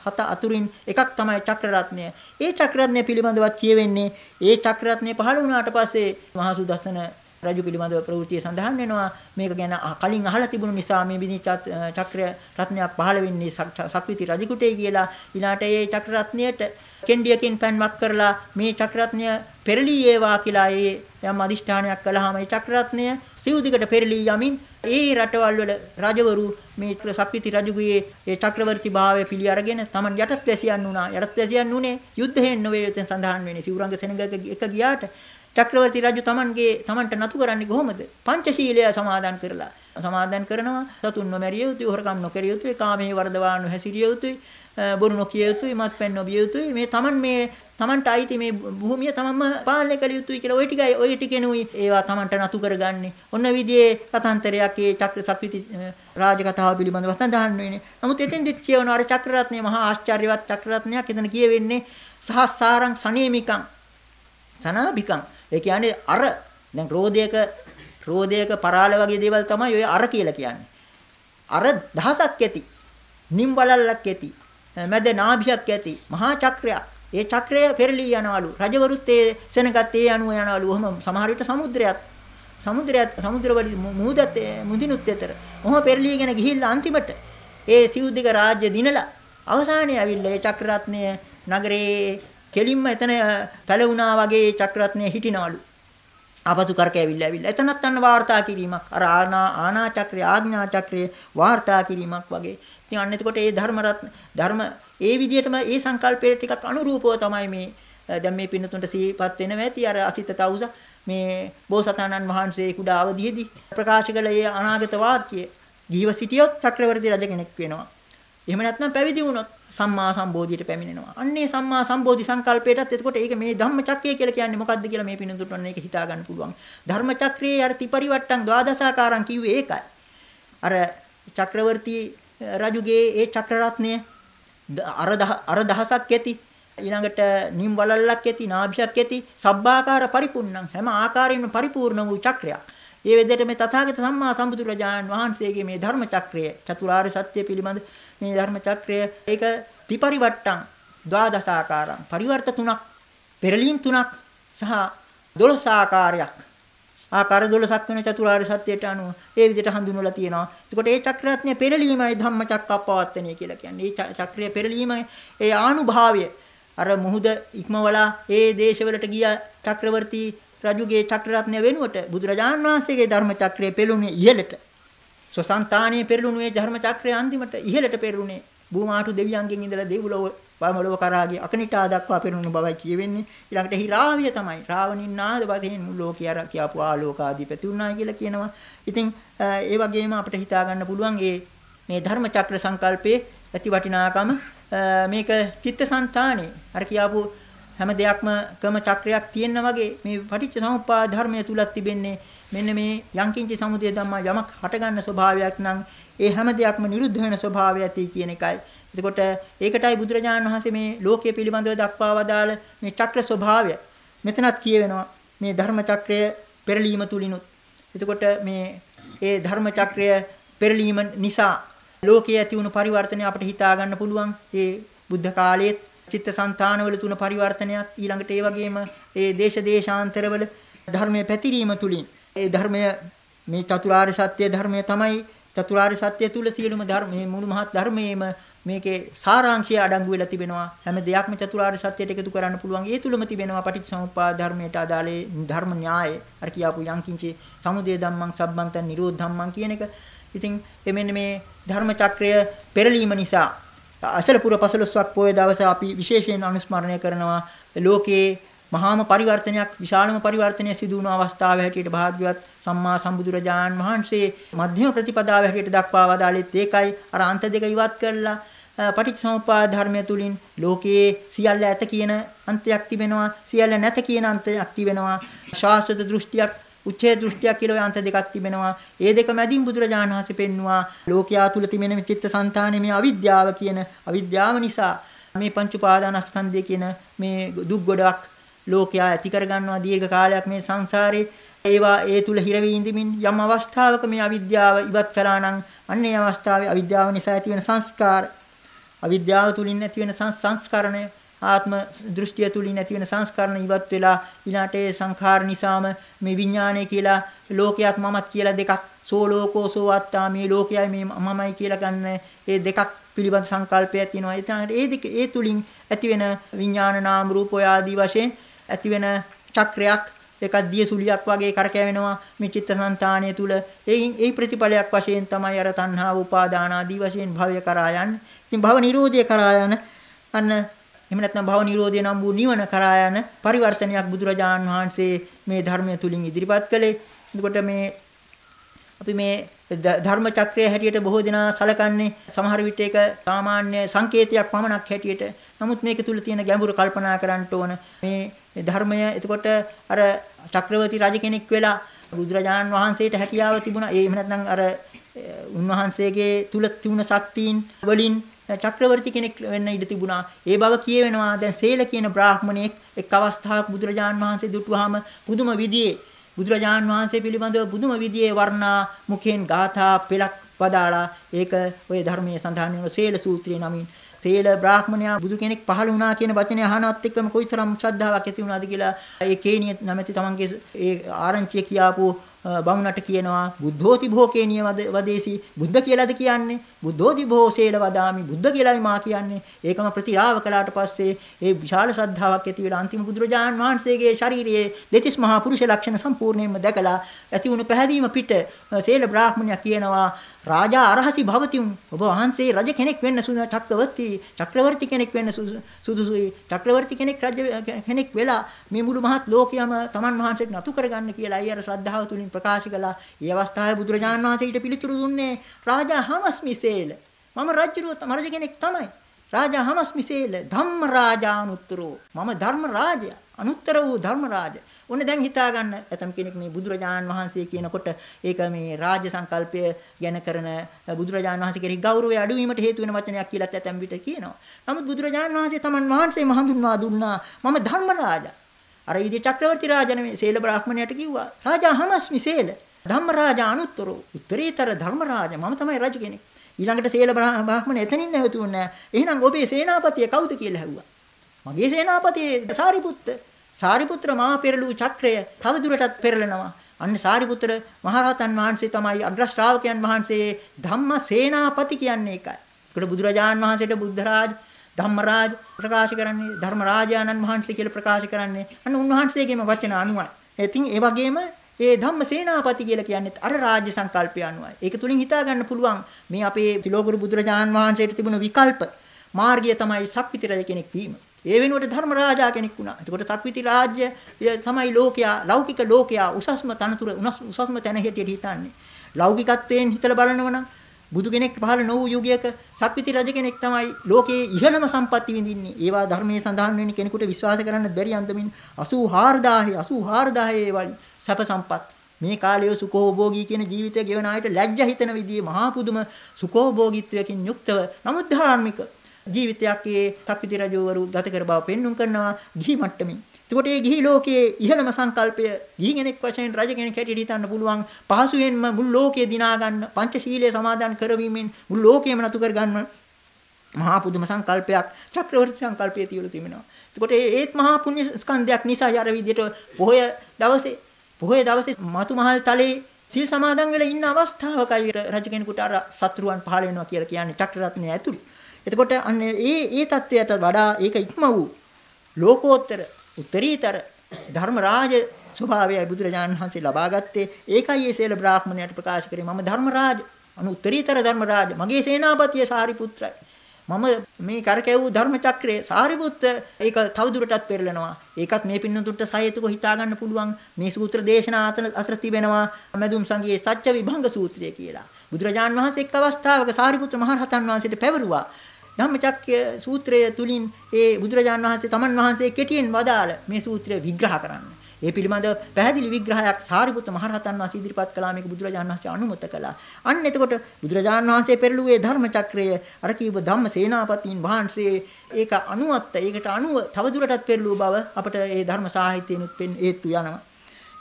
හත අතුරින් එකක් තමයි චක්‍ර රත්නය. ඒ චක්‍ර රත්නය පිළිබඳවත් කියවෙන්නේ ඒ චක්‍ර රත්නය පහළ වුණාට පස්සේ මහා සුදස්සන රජු පිළිබඳව ප්‍රවෘත්තිය සඳහන් වෙනවා. මේක ගැන කලින් අහලා තිබුණු නිසා මේ විනි චක්‍ර රත්නයක් පහළ වෙන්නේ සක්විති රජුකුටේ කියලා. ඊළාට ඒ චක්‍ර රත්නයට කෙන්ඩියකින් පැන්වක් කරලා මේ චක්‍රරත්නය පෙරලී ඒවා කියලා ඒ යම් අදිෂ්ඨානයක් කළාම මේ චක්‍රරත්නය සිව්දිකට පෙරලී යමින් ඒ රටවල් වල රජවරු මේ සක්විති රජුගේ ඒ චක්‍රවර්ති භාවය පිළි අරගෙන Taman යටත් වැසියන් වුණා යටත් වැසියන් උනේ යුද්ධයෙන් නොවේ යතෙන් සඳහන් වෙන්නේ සිවුරංග සෙනඟක එක ගියාට චක්‍රවර්ති රජු Tamanගේ Tamanට නතු කරන්නේ කොහොමද? පංචශීලය සමාදන් කරලා. සමාදන් කරනවා සතුන්ව මැරිය යුතුයි, හොරකම් නොකරිය යුතුයි, කාමයේ වර්ධවාන හැසිරිය යුතුයි, බොරු නොකිය යුතුයි, මත්පැන් නොබිය යුතුයි. මේ Taman මේ Tamanට අයිති මේ භූමිය තමන්ම පාලනය කළ යුතුයි කියලා ওই ටිකයි ওই ටිකෙනුයි ඒවා Tamanට නතු කරගන්නේ. ඔන්න විදිහේ කතාන්තරයක් ඒ චක්‍ර සක්විති රාජකතාව පිළිබඳව සඳහන් වෙන්නේ. නමුත් එතෙන්දිත් කියවන අර චක්‍රරත්නය මහා ආශ්චර්යවත් චක්‍රරත්නයක් එතන කියවෙන්නේ සහස්සාරං සනීමිකං සනාබිකං ඒ කියන්නේ අර දැන් රෝදයක රෝදයක පරාල වගේ දේවල් තමයි ඔය අර කියලා කියන්නේ. අර දහසක් ඇති. නිම් වලල්ලක් ඇති. මැද නාභියක් ඇති. මහා චක්‍රයක්. ඒ චක්‍රය පෙරලී යනවලු. රජවරුත් ඒ සෙනගත් ඒ අනුව යනවලු. ඔහම සමහර විට සමුද්‍රයත් සමුද්‍රයත් සමුද්‍ර වල මුහුදත් මුදිනුත් ඇතර. ඔහම පෙරලීගෙන ගිහිල්ලා අන්තිමට ඒ සිව්දික රාජ්‍ය දිනලා අවසානයේ ඇවිල්ලා ඒ චක්‍රරත්නය නගරේ කෙලින්ම එතන පැලුණා වගේ චක්‍රරත්නය හිටිනවලු. ආපසු කරකැවිල්ලා ඇවිල්ලා එතනත් අන්න වාර්තා කිරීමක් අර ආනා ආනා චක්‍රය ආඥා චක්‍රය වාර්තා කිරීමක් වගේ ඉතින් අන්න එතකොට ඒ ධර්ම ධර්ම ඒ විදිහටම ඒ සංකල්පයට ටිකක් අනුරූපව තමයි මේ දැන් මේ පින්නතුන්ට සිහිපත් වෙනවා ඇති අර අසිත තවුස මේ බෝසතාණන් වහන්සේ කුඩා අවදියේදී ප්‍රකාශ කළ ඒ අනාගත වාක්‍ය ජීව සිටියොත් චක්‍රවර්ති රජ කෙනෙක් වෙනවා එහෙම නැත්නම් පැවිදි වුණොත් සම්මා සම්බෝධියට පැමිණෙනවා. අන්නේ සම්මා සම්බෝධි සංකල්පයටත් එතකොට ඒක මේ ධම්මචක්‍රය කියලා කියන්නේ මොකද්ද කියලා මේ පිනතුට ඔන්න ඒක හිතා ගන්න පුළුවන්. ධර්මචක්‍රයේ අර ත්‍රිපරිවට්ටම් ද්වාදසාකාරම් කිව්වේ ඒකයි. අර චක්‍රවර්ති රජුගේ ඒ චක්‍රරත්නය අර අර දහසක් ඇති ඊළඟට නිම් වලල්ලක් ඇති නාභියක් ඇති සබ්බාකාර පරිපූර්ණම් හැම ආකාරයෙන්ම පරිපූර්ණ වූ චක්‍රයක්. ඒ වෙදෙට මේ තථාගත සම්මා සම්බුදුරජාණන් වහන්සේගේ මේ ධර්ම චක්‍රය චතුරාර්ය සත්‍ය පිළිබඳ මේ ධර්ම චක්‍රය ඒක ත්‍රිපරිවට්ටම් ද්වාදසාකාරම් පරිවර්ත තුනක් පෙරලීම් තුනක් සහ 12 ආකාරයක් ආකාර 12ක් වෙන චතුරාර්ය සත්‍යයට අනුව ඒ විදිහට හඳුන්වලා තියෙනවා. එතකොට ඒ චක්‍රරත්නය පෙරලීමයි ධම්මචක්කප්පවත්තනිය කියලා කියන්නේ. මේ චක්‍රය පෙරලීමයි ඒ ආනුභාවය අර මුහුද ඉක්මවලා ඒ දේශවලට ගිය චක්‍රවර්ති රජුගේ චක්‍රරත්නය වෙනුවට බුදුරජාණන් වහන්සේගේ ධර්ම චක්‍රය පෙළුණේ ඉහළට. ස්වසංතානයේ පෙරළුණේ ධර්ම චක්‍රය අන්තිමට ඉහළට පෙරළුණේ භූමාටු දෙවියන්ගෙන් ඉඳලා දෙව්ලොව වමලොව කරාගේ අකනිටා දක්වා පෙරළුණු බවයි කියවෙන්නේ. ඊළඟට හි රාවිය තමයි. රාවණින් නාද වශයෙන් මුළු ලෝකේ අර කියපු ආලෝකාධිපති උනායි කියලා කියනවා. ඉතින් ඒ වගේම අපිට හිතා ගන්න පුළුවන් මේ මේ ධර්ම චක්‍ර සංකල්පයේ ඇති වටිනාකම මේක චිත්තසංතානේ. අර කියපු හැම දෙයක්ම ක්‍රම චක්‍රයක් තියෙනා වගේ මේ පටිච්ච සමුප්පාද ධර්මය තුලත් තිබෙන්නේ මෙන්න මේ යංකින්ච සමුදය ධම්මා යමක් හටගන්න ස්වභාවයක් නම් ඒ හැම දෙයක්ම නිරුද්ධ වෙන ස්වභාවය ඇති කියන එකයි. එතකොට ඒකටයි බුදුරජාණන් වහන්සේ මේ ලෝකයේ පිළිබඳව දක්වා වදාළ මේ චක්‍ර ස්වභාවය මෙතනත් කියවෙනවා මේ ධර්ම චක්‍රය පෙරලීම තුලිනුත්. එතකොට මේ ඒ ධර්ම චක්‍රය පෙරලීම නිසා ලෝකයේ ඇති වුණු පරිවර්තනය අපිට හිතා ගන්න පුළුවන්. ඒ බුද්ධ කාලයේ චිත්තසංතානවල තුන පරිවර්තනයක් ඊළඟට ඒ වගේම ඒ දේශ දේශාන්තරවල ධර්මයේ පැතිරීම තුලින් ඒ ධර්මය මේ චතුරාර්ය සත්‍ය ධර්මය තමයි චතුරාර්ය සත්‍ය තුල සියලුම ධර්ම මේ මුළු මහත් ධර්මයේම මේකේ සාරාංශය අඩංගු වෙලා තිබෙනවා. හැම දෙයක්ම චතුරාර්ය සත්‍යයට එකතු කරන්න පුළුවන්. ඒ තුලම තිබෙනවා පටිච්චසමුප්පාද ධර්මයට අදාළ ධර්ම න්‍යාය. අර කියාපු යංකින්චේ සමුදය ධම්මං සබ්බන්තං නිරෝධ ධම්මං කියන එක. ඉතින් එමෙන්න මේ ධර්ම චක්‍රය පෙරලීම නිසා අසලපුර පසළොස්වක් පොය දවසේ අපි විශේෂයෙන් අනුස්මරණය කරනවා. ලෝකයේ මහාම පරිවර්තනයක් විශාලම පරිවර්තනයක් සිදු වුණු අවස්ථාව හැටියට භාග්‍යවත් සම්මා සම්බුදුරජාණන් වහන්සේ මධ්‍යම ප්‍රතිපදාව හැටියට දක්වා වදාළෙත් ඒකයි. අර අන්ත දෙක ඉවත් කරලා පටිච්චසමුප්පාද ධර්මය තුලින් ලෝකයේ සියල්ල ඇත කියන අන්තයක් තිබෙනවා. සියල්ල නැත කියන අන්තයක් තිබෙනවා. ශාස්ත්‍ර දෘෂ්ටියක් උච්ඡේ දෘෂ්ටියක් කියලා අන්ත දෙකක් තිබෙනවා. ඒ දෙක මැදින් බුදුරජාණන් වහන්සේ පෙන්නවා ලෝකයා තුල තිබෙන චිත්තසංතානයේ මේ අවිද්‍යාව කියන අවිද්‍යාව නිසා මේ පංච උපාදානස්කන්ධය කියන මේ දුක් ගොඩක් ලෝකයා ඇති කරගන්නවා දීර්ඝ කාලයක් මේ සංසාරේ. ඒවා ඒ තුල හිර වීඳමින් යම් අවස්ථාවක මේ අවිද්‍යාව ඉවත් කළා නම් අන්න ඒ අවස්ථාවේ අවිද්‍යාව නිසා ඇති වෙන සංස්කාර අවිද්‍යාව තුලින් ඇති වෙන සංස්කරණය ආත්ම දෘෂ්ටිය තුලින් ඇති වෙන සංස්කරණ ඉවත් වෙලා ඊළාට ඒ සංඛාර නිසාම මේ විඥානය කියලා ලෝකයක් මමත් කියලා දෙකක් සෝ ලෝකෝ සෝ අත්තා මේ ලෝකයයි මේ මමයි කියලා ගන්න ඒ දෙකක් පිළිබඳ සංකල්පයක් තියෙනවා. ඒ ඒ දෙක ඒ තුලින් ඇති වෙන විඥාන නාම රූප ආදී වශයෙන් ඇතිවෙන චක්‍රයක් එකක් දිය සුලියක් වගේ කරකැවෙනවා මේ චිත්තසංතානය තුල එයින් ඒ ප්‍රතිඵලයක් වශයෙන් තමයි අර තණ්හා උපාදාන ආදී වශයෙන් භවය කරා යන්නේ. ඉතින් භව නිරෝධය කරා යන අන්න එහෙම නැත්නම් භව නිරෝධය නම් වූ නිවන කරා යන පරිවර්තනයක් බුදුරජාන් වහන්සේ මේ ධර්මය තුලින් ඉදිරිපත් කළේ. එතකොට මේ අපි මේ ධර්ම චක්‍රය හැටියට බොහෝ දෙනා සලකන්නේ සමහර විට ඒක සාමාන්‍ය සංකේතයක් පමණක් හැටියට. නමුත් මේක තුල තියෙන ගැඹුරු කල්පනා කරන්න ඕන. මේ ධර්මය එතකොට අර චක්‍රවර්ති රජ කෙනෙක් වෙලා බුදුරජාණන් වහන්සේට හැකියාව තිබුණා. ඒ එහෙම නැත්නම් අර උන්වහන්සේගේ තුල තිබුණ ශක්තියින් වලින් චක්‍රවර්ති කෙනෙක් වෙන්න ඉඩ තිබුණා. ඒ බව කියවෙනවා. දැන් සේල කියන බ්‍රාහ්මණයෙක් එක් අවස්ථාවක් බුදුරජාණන් වහන්සේ දුටුවාම පුදුම විදියේ බුදුරජාන් වහන්සේ පිළිබඳව පුදුම විදියේ වර්ණා මුඛයෙන් ගාථා පෙළක් පදාලා ඒක ওই ධර්මයේ සඳහන් වෙන සීල සූත්‍රයේ නමින් තේල බ්‍රාහ්මණයා බුදු කෙනෙක් පහළ වුණා කියන වචනේ අහනවත් එක්කම කොයිතරම් ශ්‍රද්ධාවක් ඇති වුණාද කියලා ඒ කේනිය නැමැති තමන්ගේ ඒ ආරංචිය කියාපු බමුණට කියනවා බුද්ධෝති භෝකේනිය වදේසි. බුද්ධ කියලාද කියන්නේ? බුද්ධෝති භෝසේල වදාමි. බුද්ධ කියලායි මා කියන්නේ. ඒකම ප්‍රතිරාව කළාට පස්සේ ඒ විශාල ශ්‍රද්ධාවක් ඇති වෙලා අන්තිම බුදුරජාන් වහන්සේගේ ශාරීරියේ දෙතිස් මහා පුරුෂ ලක්ෂණ සම්පූර්ණයෙන්ම දැකලා ඇති වුණු පැහැදීම පිට සේල බ්‍රාහ්මණයා කියනවා රාජා අරහසි භවතිම් ඔබ වහන්සේ රජ කෙනෙක් වෙන්න සුදු චක්‍රවර්ති චක්‍රවර්ති කෙනෙක් වෙන්න සුදුසුයි. චක්‍රවර්ති කෙනෙක් රජ කෙනෙක් වෙලා මේ මුළු මහත් ලෝකයම තමන් වහන්සේට නතු කරගන්න කියලා අය අර ශ්‍රද්ධාව තුලින් ප්‍රකාශ කළා. ඒ අවස්ථාවේ බුදුරජාණන් වහන්සේ ඊට පිළිතුරු දුන්නේ රාජා හමස්මිසේල මම රජුරුව රජ කෙනෙක් තමයි. රාජා හමස්මිසේල ධම්ම රාජානුත්තරෝ මම ධර්ම රාජයා අනුත්තර වූ ධර්ම රාජා ඔන්න දැන් හිතා ගන්න ඇතම් කෙනෙක් මේ බුදුරජාණන් වහන්සේ කියනකොට ඒක මේ රාජ්‍ය සංකල්පය ගැන කරන බුදුරජාණන් වහන්සේ කෙරෙහි ගෞරවය අඩුවීමට හේතු වෙන වචනයක් කියලාත් ඇතම් විට කියනවා. නමුත් බුදුරජාණන් වහන්සේ තමන් වහන්සේම හඳුන්වා දුන්නා මම ධර්ම රාජා. අර ඉදී චක්‍රවර්ති රාජා නෙමෙයි සේල බ්‍රාහ්මණයට කිව්වා. රාජා හමස්මි සේල. ධම්ම රාජා අනුත්තරෝ. උත්තරීතර ධර්ම රාජා මම තමයි රජ කෙනෙක්. ඊළඟට සේල බ්‍රාහ්මණ එතනින් නැවතුන්නේ. එහෙනම් ඔබේ සේනාපතිය කවුද කියලා ඇහුවා. මගේ සේනාපතිය සාරිපුත්ත. සාරිපුත්‍ර මහා පෙරළූ චක්‍රය තව දුරටත් පෙරලනවා. අන්න සාරිපුත්‍ර මහරහතන් වහන්සේ තමයි අග්‍ර ශ්‍රාවකයන් වහන්සේ ධම්ම සේනාපති කියන්නේ ඒකයි. ඒකට බුදුරජාණන් වහන්සේට බුද්ධරාජ ධම්මරාජ ප්‍රකාශ කරන්නේ ධර්මරාජානන් වහන්සේ කියලා ප්‍රකාශ කරන්නේ අන්න උන්වහන්සේගේම වචන අනුවයි. ඉතින් ඒ වගේම ඒ ධම්ම සේනාපති කියලා කියන්නේ අර රාජ්‍ය සංකල්පය අනුවයි. ඒක තුලින් හිතා ගන්න පුළුවන් මේ අපේ තිලෝගුරු බුදුරජාණන් වහන්සේට තිබුණ විකල්ප මාර්ගය තමයි සක්විති රජ කෙනෙක් වීම. ඒ වෙනුවට ධර්ම රාජා කෙනෙක් වුණා. එතකොට සක්විති රාජ්‍ය තමයි ලෝකයා, ලෞකික ලෝකයා උසස්ම තනතුර උසස්ම තැන හැටියට හිතන්නේ. ලෞකිකත්වයෙන් හිතලා බලනවා නම් බුදු කෙනෙක් පහළ නොවූ යුගයක සක්විති රජ කෙනෙක් තමයි ලෝකයේ ඉහළම සම්පatti විඳින්නේ. ඒවා ධර්මයේ සඳහන් වෙන කෙනෙකුට විශ්වාස කරන්න බැරි අන්දමින් 84000 84000 වලින් සැප සම්පත් මේ කාලයේ සුඛෝභෝගී කියන ජීවිතය ගෙවන අයට ලැජ්ජා හිතෙන විදිහේ මහා පුදුම සුඛෝභෝගීත්වයකින් යුක්තව නමුත් ධාර්මික ජීවිතයක් ඒ තක්විති රජවරු ගත කර බව පෙන්눔 කරනවා ගිහි මට්ටමින්. එතකොට මේ ගිහි ලෝකයේ ඉහළම සංකල්පය ගිහි කෙනෙක් වශයෙන් රජ කෙනෙක් හැටියට හිතන්න පුළුවන් පහසුවෙන්ම මුළු ලෝකය දිනා ගන්න පංචශීලයේ සමාදන් කරවීමෙන් මුළු ලෝකයම නතු කර ගන්න මහා පුදුම සංකල්පයක් චක්‍රවර්ති සංකල්පයේ තියලා තිබෙනවා. එතකොට ඒත් මහා පුණ්‍ය ස්කන්ධයක් නිසා අර විදිහට පොහොය දවසේ පොහොය දවසේ මතු මහල් තලයේ සිල් සමාදන් වෙලා ඉන්න අවස්ථාවකයි රජ කෙනෙකුට අර සත්‍රුවන් පහළ වෙනවා කියලා කියන්නේ චක්‍රරත්නය ඇතුළේ. එතකොට අන්න ඒ ඒ தத்துவයට වඩා ඒක ඉක්ම වූ ලෝකෝත්තර උත්තරීතර ධර්ම රාජ ස්වභාවයයි බුදුරජාණන් වහන්සේ ලබා ගත්තේ. ඒකයි ඒ සේල බ්‍රාහ්මණයට ප්‍රකාශ කරේ මම ධර්ම රාජ අනු උත්තරීතර ධර්ම රාජ මගේ සේනාපතිය සාරිපුත්‍රයි. මම මේ කරකැවූ ධර්ම චක්‍රය සාරිපුත්ත ඒක තවදුරටත් පෙරලනවා. ඒකත් මේ පින්නතුන්ට සහේතුක හිතා ගන්න පුළුවන්. මේ සූත්‍ර දේශනා අතන අතර තිබෙනවා මැදුම් සංගයේ සත්‍ය විභංග සූත්‍රය කියලා. බුදුරජාන් වහන්සේ එක් අවස්ථාවක සාරිපුත්‍ර මහ රහතන් වහන්සේට පැවරුවා. ධම්මචක්කය සූත්‍රය තුලින් ඒ බුදුරජාන් වහන්සේ තමන් වහන්සේ කෙටියෙන් වදාළ මේ සූත්‍රය විග්‍රහ කරන්න. ඒ පිළිබඳව පැහැදිලි විග්‍රහයක් සාරිපුත්ත මහරහතන් වහන්සේ ඉදිරිපත් කළා මේක බුදුරජාණන් වහන්සේ අනුමත කළා. අන්න එතකොට බුදුරජාණන් වහන්සේ පෙරළුවේ ධර්මචක්‍රය අර කීව ධම්ම සේනාපතීන් වහන්සේ ඒක අනුවත්ත ඒකට අනුව තවදුරටත් පෙරළුව බව අපට ඒ ධර්ම සාහිත්‍යයෙන්ුත් පෙන් ඒත්තු යනවා.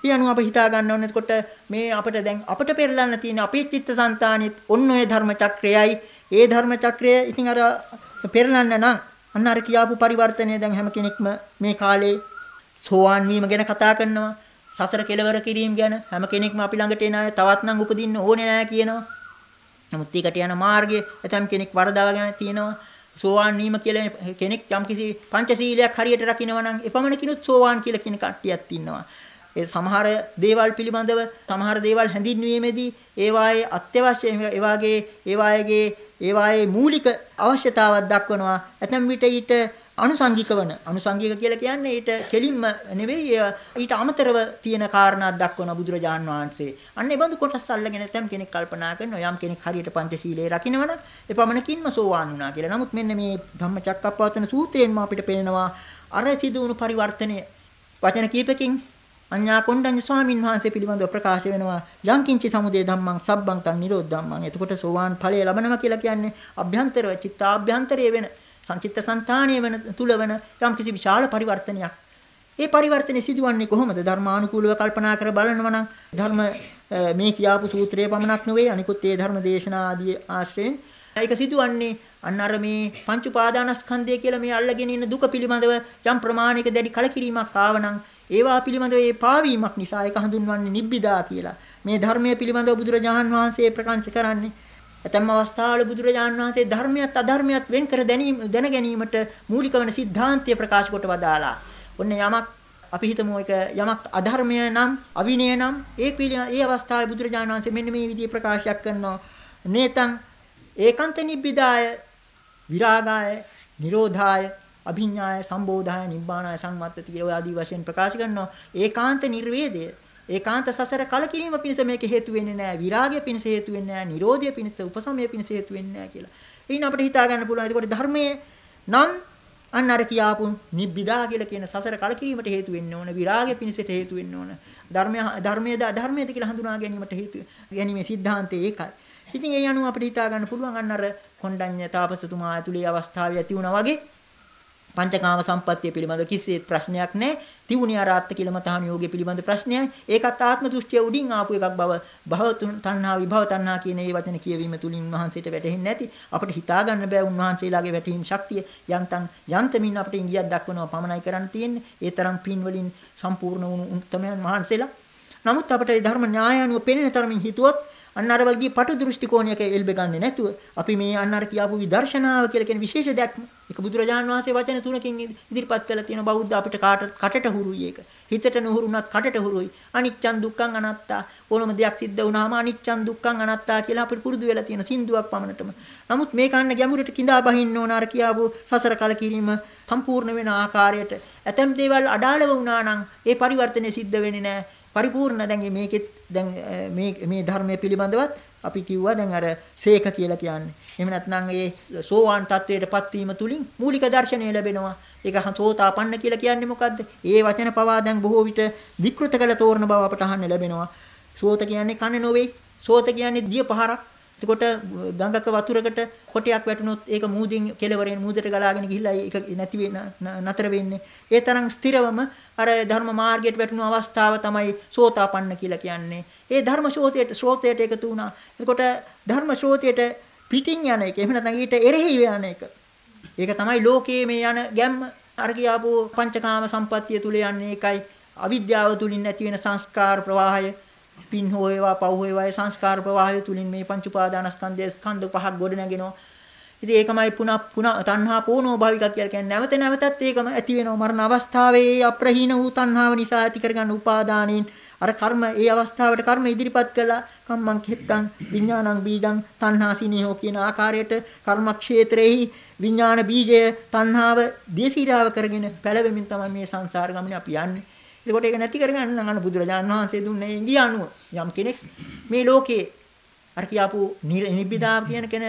ඒ අනුව අපිට හිතා ගන්න ඕනේ එතකොට මේ අපිට දැන් අපිට පෙරලන්න තියෙන අපේ චිත්තසංතානෙත් ඔන්න ඔය ධර්මචක්‍රයයි ඒ ධර්ම චක්‍රය ඉතින් අර පෙරලන්න නම් අන්න අර කියාපු පරිවර්තනය දැන් හැම කෙනෙක්ම මේ කාලේ සෝවාන් වීම ගැන කතා කරනවා. සසර කෙලවර කිරීම ගැන හැම කෙනෙක්ම අපි ළඟට එන අය තවත් නම් උපදින්න ඕනේ නෑ කියනවා. නමුත් ඒකට යන මාර්ගය ඇතම් කෙනෙක් වරදවාගෙන තියෙනවා. සෝවාන් වීම කියලා කෙනෙක් යම්කිසි පංචශීලයක් හරියට රකින්නවා නම් එපමණකිනුත් සෝවාන් කියලා කියන කට්ටියක් ඉන්නවා. ඒ සමහර දේවල් පිළිබඳව සමහර දේවල් හැඳින්වීමේදී ඒවායේ අත්‍යවශ්‍ය ඒවාගේ ඒවායේ ඒවායේ මූලික අවශ්‍යතාවක් දක්වනවා ඇතැම් විට ඊට අනුසංගික වන අනුසංගික කියලා කියන්නේ ඊට කෙලින්ම නෙවෙයි ඊට අමතරව තියෙන කාරණාවක් දක්වන බුදුරජාන් වහන්සේ. අන්න ඒ බඳු කොටස් අල්ලගෙන තැම් කෙනෙක් කල්පනා කරනවා යම් කෙනෙක් හරියට පංචශීලයේ රකින්නවන එපමණකින්ම සෝවාන් වුණා කියලා. නමුත් මෙන්න මේ ධම්මචක්කප්පවත්තන සූත්‍රයෙන්ම අපිට පේනවා අර සිදු වුණු පරිවර්තනය වචන කීපකින් අඤ්ඤා කොණ්ඩඤ්ඤ ස්වාමින් වහන්සේ පිළිබඳව ප්‍රකාශ වෙනවා. යංකින්චි සමුදය ධම්මං සබ්බං තං නිරෝධ ධම්මං. එතකොට සෝවාන් ඵලය ලබනවා කියලා කියන්නේ අභ්‍යන්තරව චිත්තාභ්‍යන්තරයේ වෙන සංචිත්ත සංතානයේ වෙන තුලවන යම් කිසි විශාල පරිවර්තනයක්. ඒ පරිවර්තනය සිදුවන්නේ කොහොමද? ධර්මානුකූලව කල්පනා කර බලනවා නම් ධර්ම මේ කියාපු සූත්‍රයේ පමණක් නෙවෙයි අනිකුත් ඒ ධර්ම දේශනා ආදී ආශ්‍රයෙන්. ඒක සිදුවන්නේ අන්න අර මේ පංච උපාදානස්කන්ධය කියලා මේ අල්ලගෙන ඉන්න දුක පිළිබඳව යම් ප්‍රමාණයක දැඩි කලකිරීමක් ආවනම් ඒවා පිළිබඳව ඒ පාවීමක් නිසා ඒක හඳුන්වන්නේ නිබ්බිදා කියලා. මේ ධර්මයේ පිළිබඳව බුදුරජාන් වහන්සේ ප්‍රකාශ කරන්නේ ඇතැම් අවස්ථාවල බුදුරජාන් වහන්සේ ධර්මියත් අධර්මියත් වෙන් කර දැනීම දැන ගැනීමට මූලික වන સિદ્ધාන්තය ප්‍රකාශ කොට වදාලා. ඔන්න යමක් අපි හිතමු එක යමක් අධර්මය නම් අවිනය නම් ඒ ඒ අවස්ථාවේ බුදුරජාන් වහන්සේ මෙන්න මේ විදිහේ ප්‍රකාශයක් කරනවා. නේතං ඒකාන්ත නිබ්බිදාය විරාගාය නිරෝධාය අභිඥාය සම්බෝධාය නිබ්බාණාය සංවත්තති කියලා ආදී වශයෙන් ප්‍රකාශ කරනවා. ඒකාන්ත නිර්වේදය. ඒකාන්ත සසර කලකිරීම පිණිස මේක හේතු වෙන්නේ නැහැ. විරාගය පිණිස හේතු වෙන්නේ නැහැ. නිරෝධය පිණිස උපසමය පිණිස හේතු වෙන්නේ නැහැ කියලා. එහෙනම් අපිට හිතා ගන්න පුළුවන්. ඒකෝට ධර්මයේ නම් අන්න අර කියාපු නිබ්බිදා කියලා කියන සසර කලකිරීමට හේතු වෙන්න ඕන. විරාගය පිණිසට හේතු වෙන්න ඕන. ධර්මය ධර්මයේද අධර්මයේද කියලා හඳුනා ගැනීමට හේතු ගැනීමේ સિદ્ધාන්තය ඒකයි. ඉතින් ඒ අනුව අපිට හිතා ගන්න පුළුවන් අන්න අර කොණ්ඩඤ්ඤ තාපසතුමා ඇතුළේ අවස්ථාවේ ඇති වුණා වගේ පංචකාම සම්පත්තිය පිළිබඳ කිසිසේත් ප්‍රශ්නයක් නැහැ. තිවුණි ආරාත්ත කියලා මතහන යෝගය පිළිබඳ ප්‍රශ්නයයි. ඒකත් ආත්ම දෘෂ්ටිය උඩින් ආපු එකක් බව භව තණ්හා විභව තණ්හා කියන මේ වචන කියවීම තුලින් වහන්සේට වැටහෙන්නේ නැති. අපිට හිතා ගන්න බෑ උන්වහන්සේලාගේ වැටහීම් ශක්තිය යන්තම් යන්තමින් අපිට ඉංගියක් දක්වනවා පමණයි කරන්න තියෙන්නේ. ඒ තරම් පින් වලින් සම්පූර්ණ වුණු උත්තමයන් වහන්සේලා. නමුත් අපිට ධර්ම න්‍යාය අනුව පෙනෙන තරමින් හිතුවොත් අන්න අර වගේ පටු දෘෂ්ටි කෝණයක එල්බ ගන්නේ නැතුව අපි මේ අන්න අර කියාපු විදර්ශනාව කියලා කියන විශේෂ දැක්ම ඒක බුදුරජාන් වහන්සේ වචන තුනකින් ඉදිරිපත් කළා තියෙන බෞද්ධ අපිට කාට කටට හුරුයි ඒක. හිතට නුහුරුනත් කටට හුරුයි. අනිච්චන් දුක්ඛං අනාත්තා. ඕනම දෙයක් සිද්ධ වුණාම අනිච්චන් දුක්ඛං අනාත්තා කියලා අපිට පුරුදු වෙලා තියෙන සින්දුවක් පමණටම. නමුත් මේක අන්න ගැඹුරට කිඳා බහින්න ඕන අර කියාපු සසර කලකිරීම සම්පූර්ණ වෙන ආකාරයට. ඇතම් දේවල් අඩාලව වුණා නම් ඒ පරිවර්තනය සිද්ධ වෙන්නේ නැහැ. පරිපූර්ණ දැන් මේකෙත් දැන් මේ මේ ධර්මයේ පිළිබඳවත් අපි කිව්වා දැන් අර සේක කියලා කියන්නේ. එහෙම නැත්නම් ඒ සෝවාන් තත්වයටපත් වීම තුලින් මූලික දර්ශනය ලැබෙනවා. ඒක සෝතාපන්න කියලා කියන්නේ මොකද්ද? ඒ වචන පවා දැන් බොහෝ විට විකෘත කළ තෝරන බව අපට අහන්න ලැබෙනවා. සෝත කියන්නේ කන නොවේ. සෝත කියන්නේ දිය පහරක්. එතකොට ගඟක වතුරකට කොටයක් වැටුනොත් ඒක මූදින් කෙලවරෙන් මූදට ගලාගෙන ගිහිල්ලා ඒක නැති වෙන නතර වෙන්නේ. ඒ තරම් ස්ථිරවම අර ධර්ම මාර්ගයට වැටුණු අවස්ථාව තමයි සෝතාපන්න කියලා කියන්නේ. ඒ ධර්ම ශෝතයට ශ්‍රෝතයට එකතු වුණා. එතකොට ධර්ම ශ්‍රෝතයට පිටින් යන එක එහෙම නැත්නම් ඊට එරෙහි යන එක. ඒක තමයි ලෝකයේ මේ යන ගැම්ම අර කියාපු පංචකාම සම්පත්තිය තුල යන්නේ ඒකයි. අවිද්‍යාව තුලින් නැති වෙන සංස්කාර ප්‍රවාහය පින් හෝ ඒවා පව් හෝ ඒවායේ සංස්කාර ප්‍රවාහය තුලින් මේ පංච උපාදානස්කන්ධය ස්කන්ධ පහක් ගොඩ නැගෙනවා. ඉතින් ඒකමයි පුනః පුනഃ තණ්හා පෝනෝ භාවික කියලා කියන්නේ. නැවත නැවතත් ඒකම ඇති වෙනවා. මරණ අවස්ථාවේ අප්‍රහීන වූ තණ්හාව නිසා ඇති කරගන්න උපාදානෙන් අර කර්ම ඒ අවස්ථාවට කර්ම ඉදිරිපත් කළා. කම්මං කෙත්තං විඥානං බීජං තණ්හා සිනේහෝ කියන ආකාරයට කර්මක්ෂේත්‍රෙහි විඥාන බීජය තණ්හාව දේශීරාව කරගෙන පැලවෙමින් තමයි මේ සංසාර ගමනේ අපි යන්නේ. එතකොට ඒක නැති කරගන්න නම් අන්න බුදුරජාණන් වහන්සේ දුන්නේ ඉංගිය අනුව. යම් කෙනෙක් මේ ලෝකේ අර කියාපු නිබ්බිදා කියන කෙන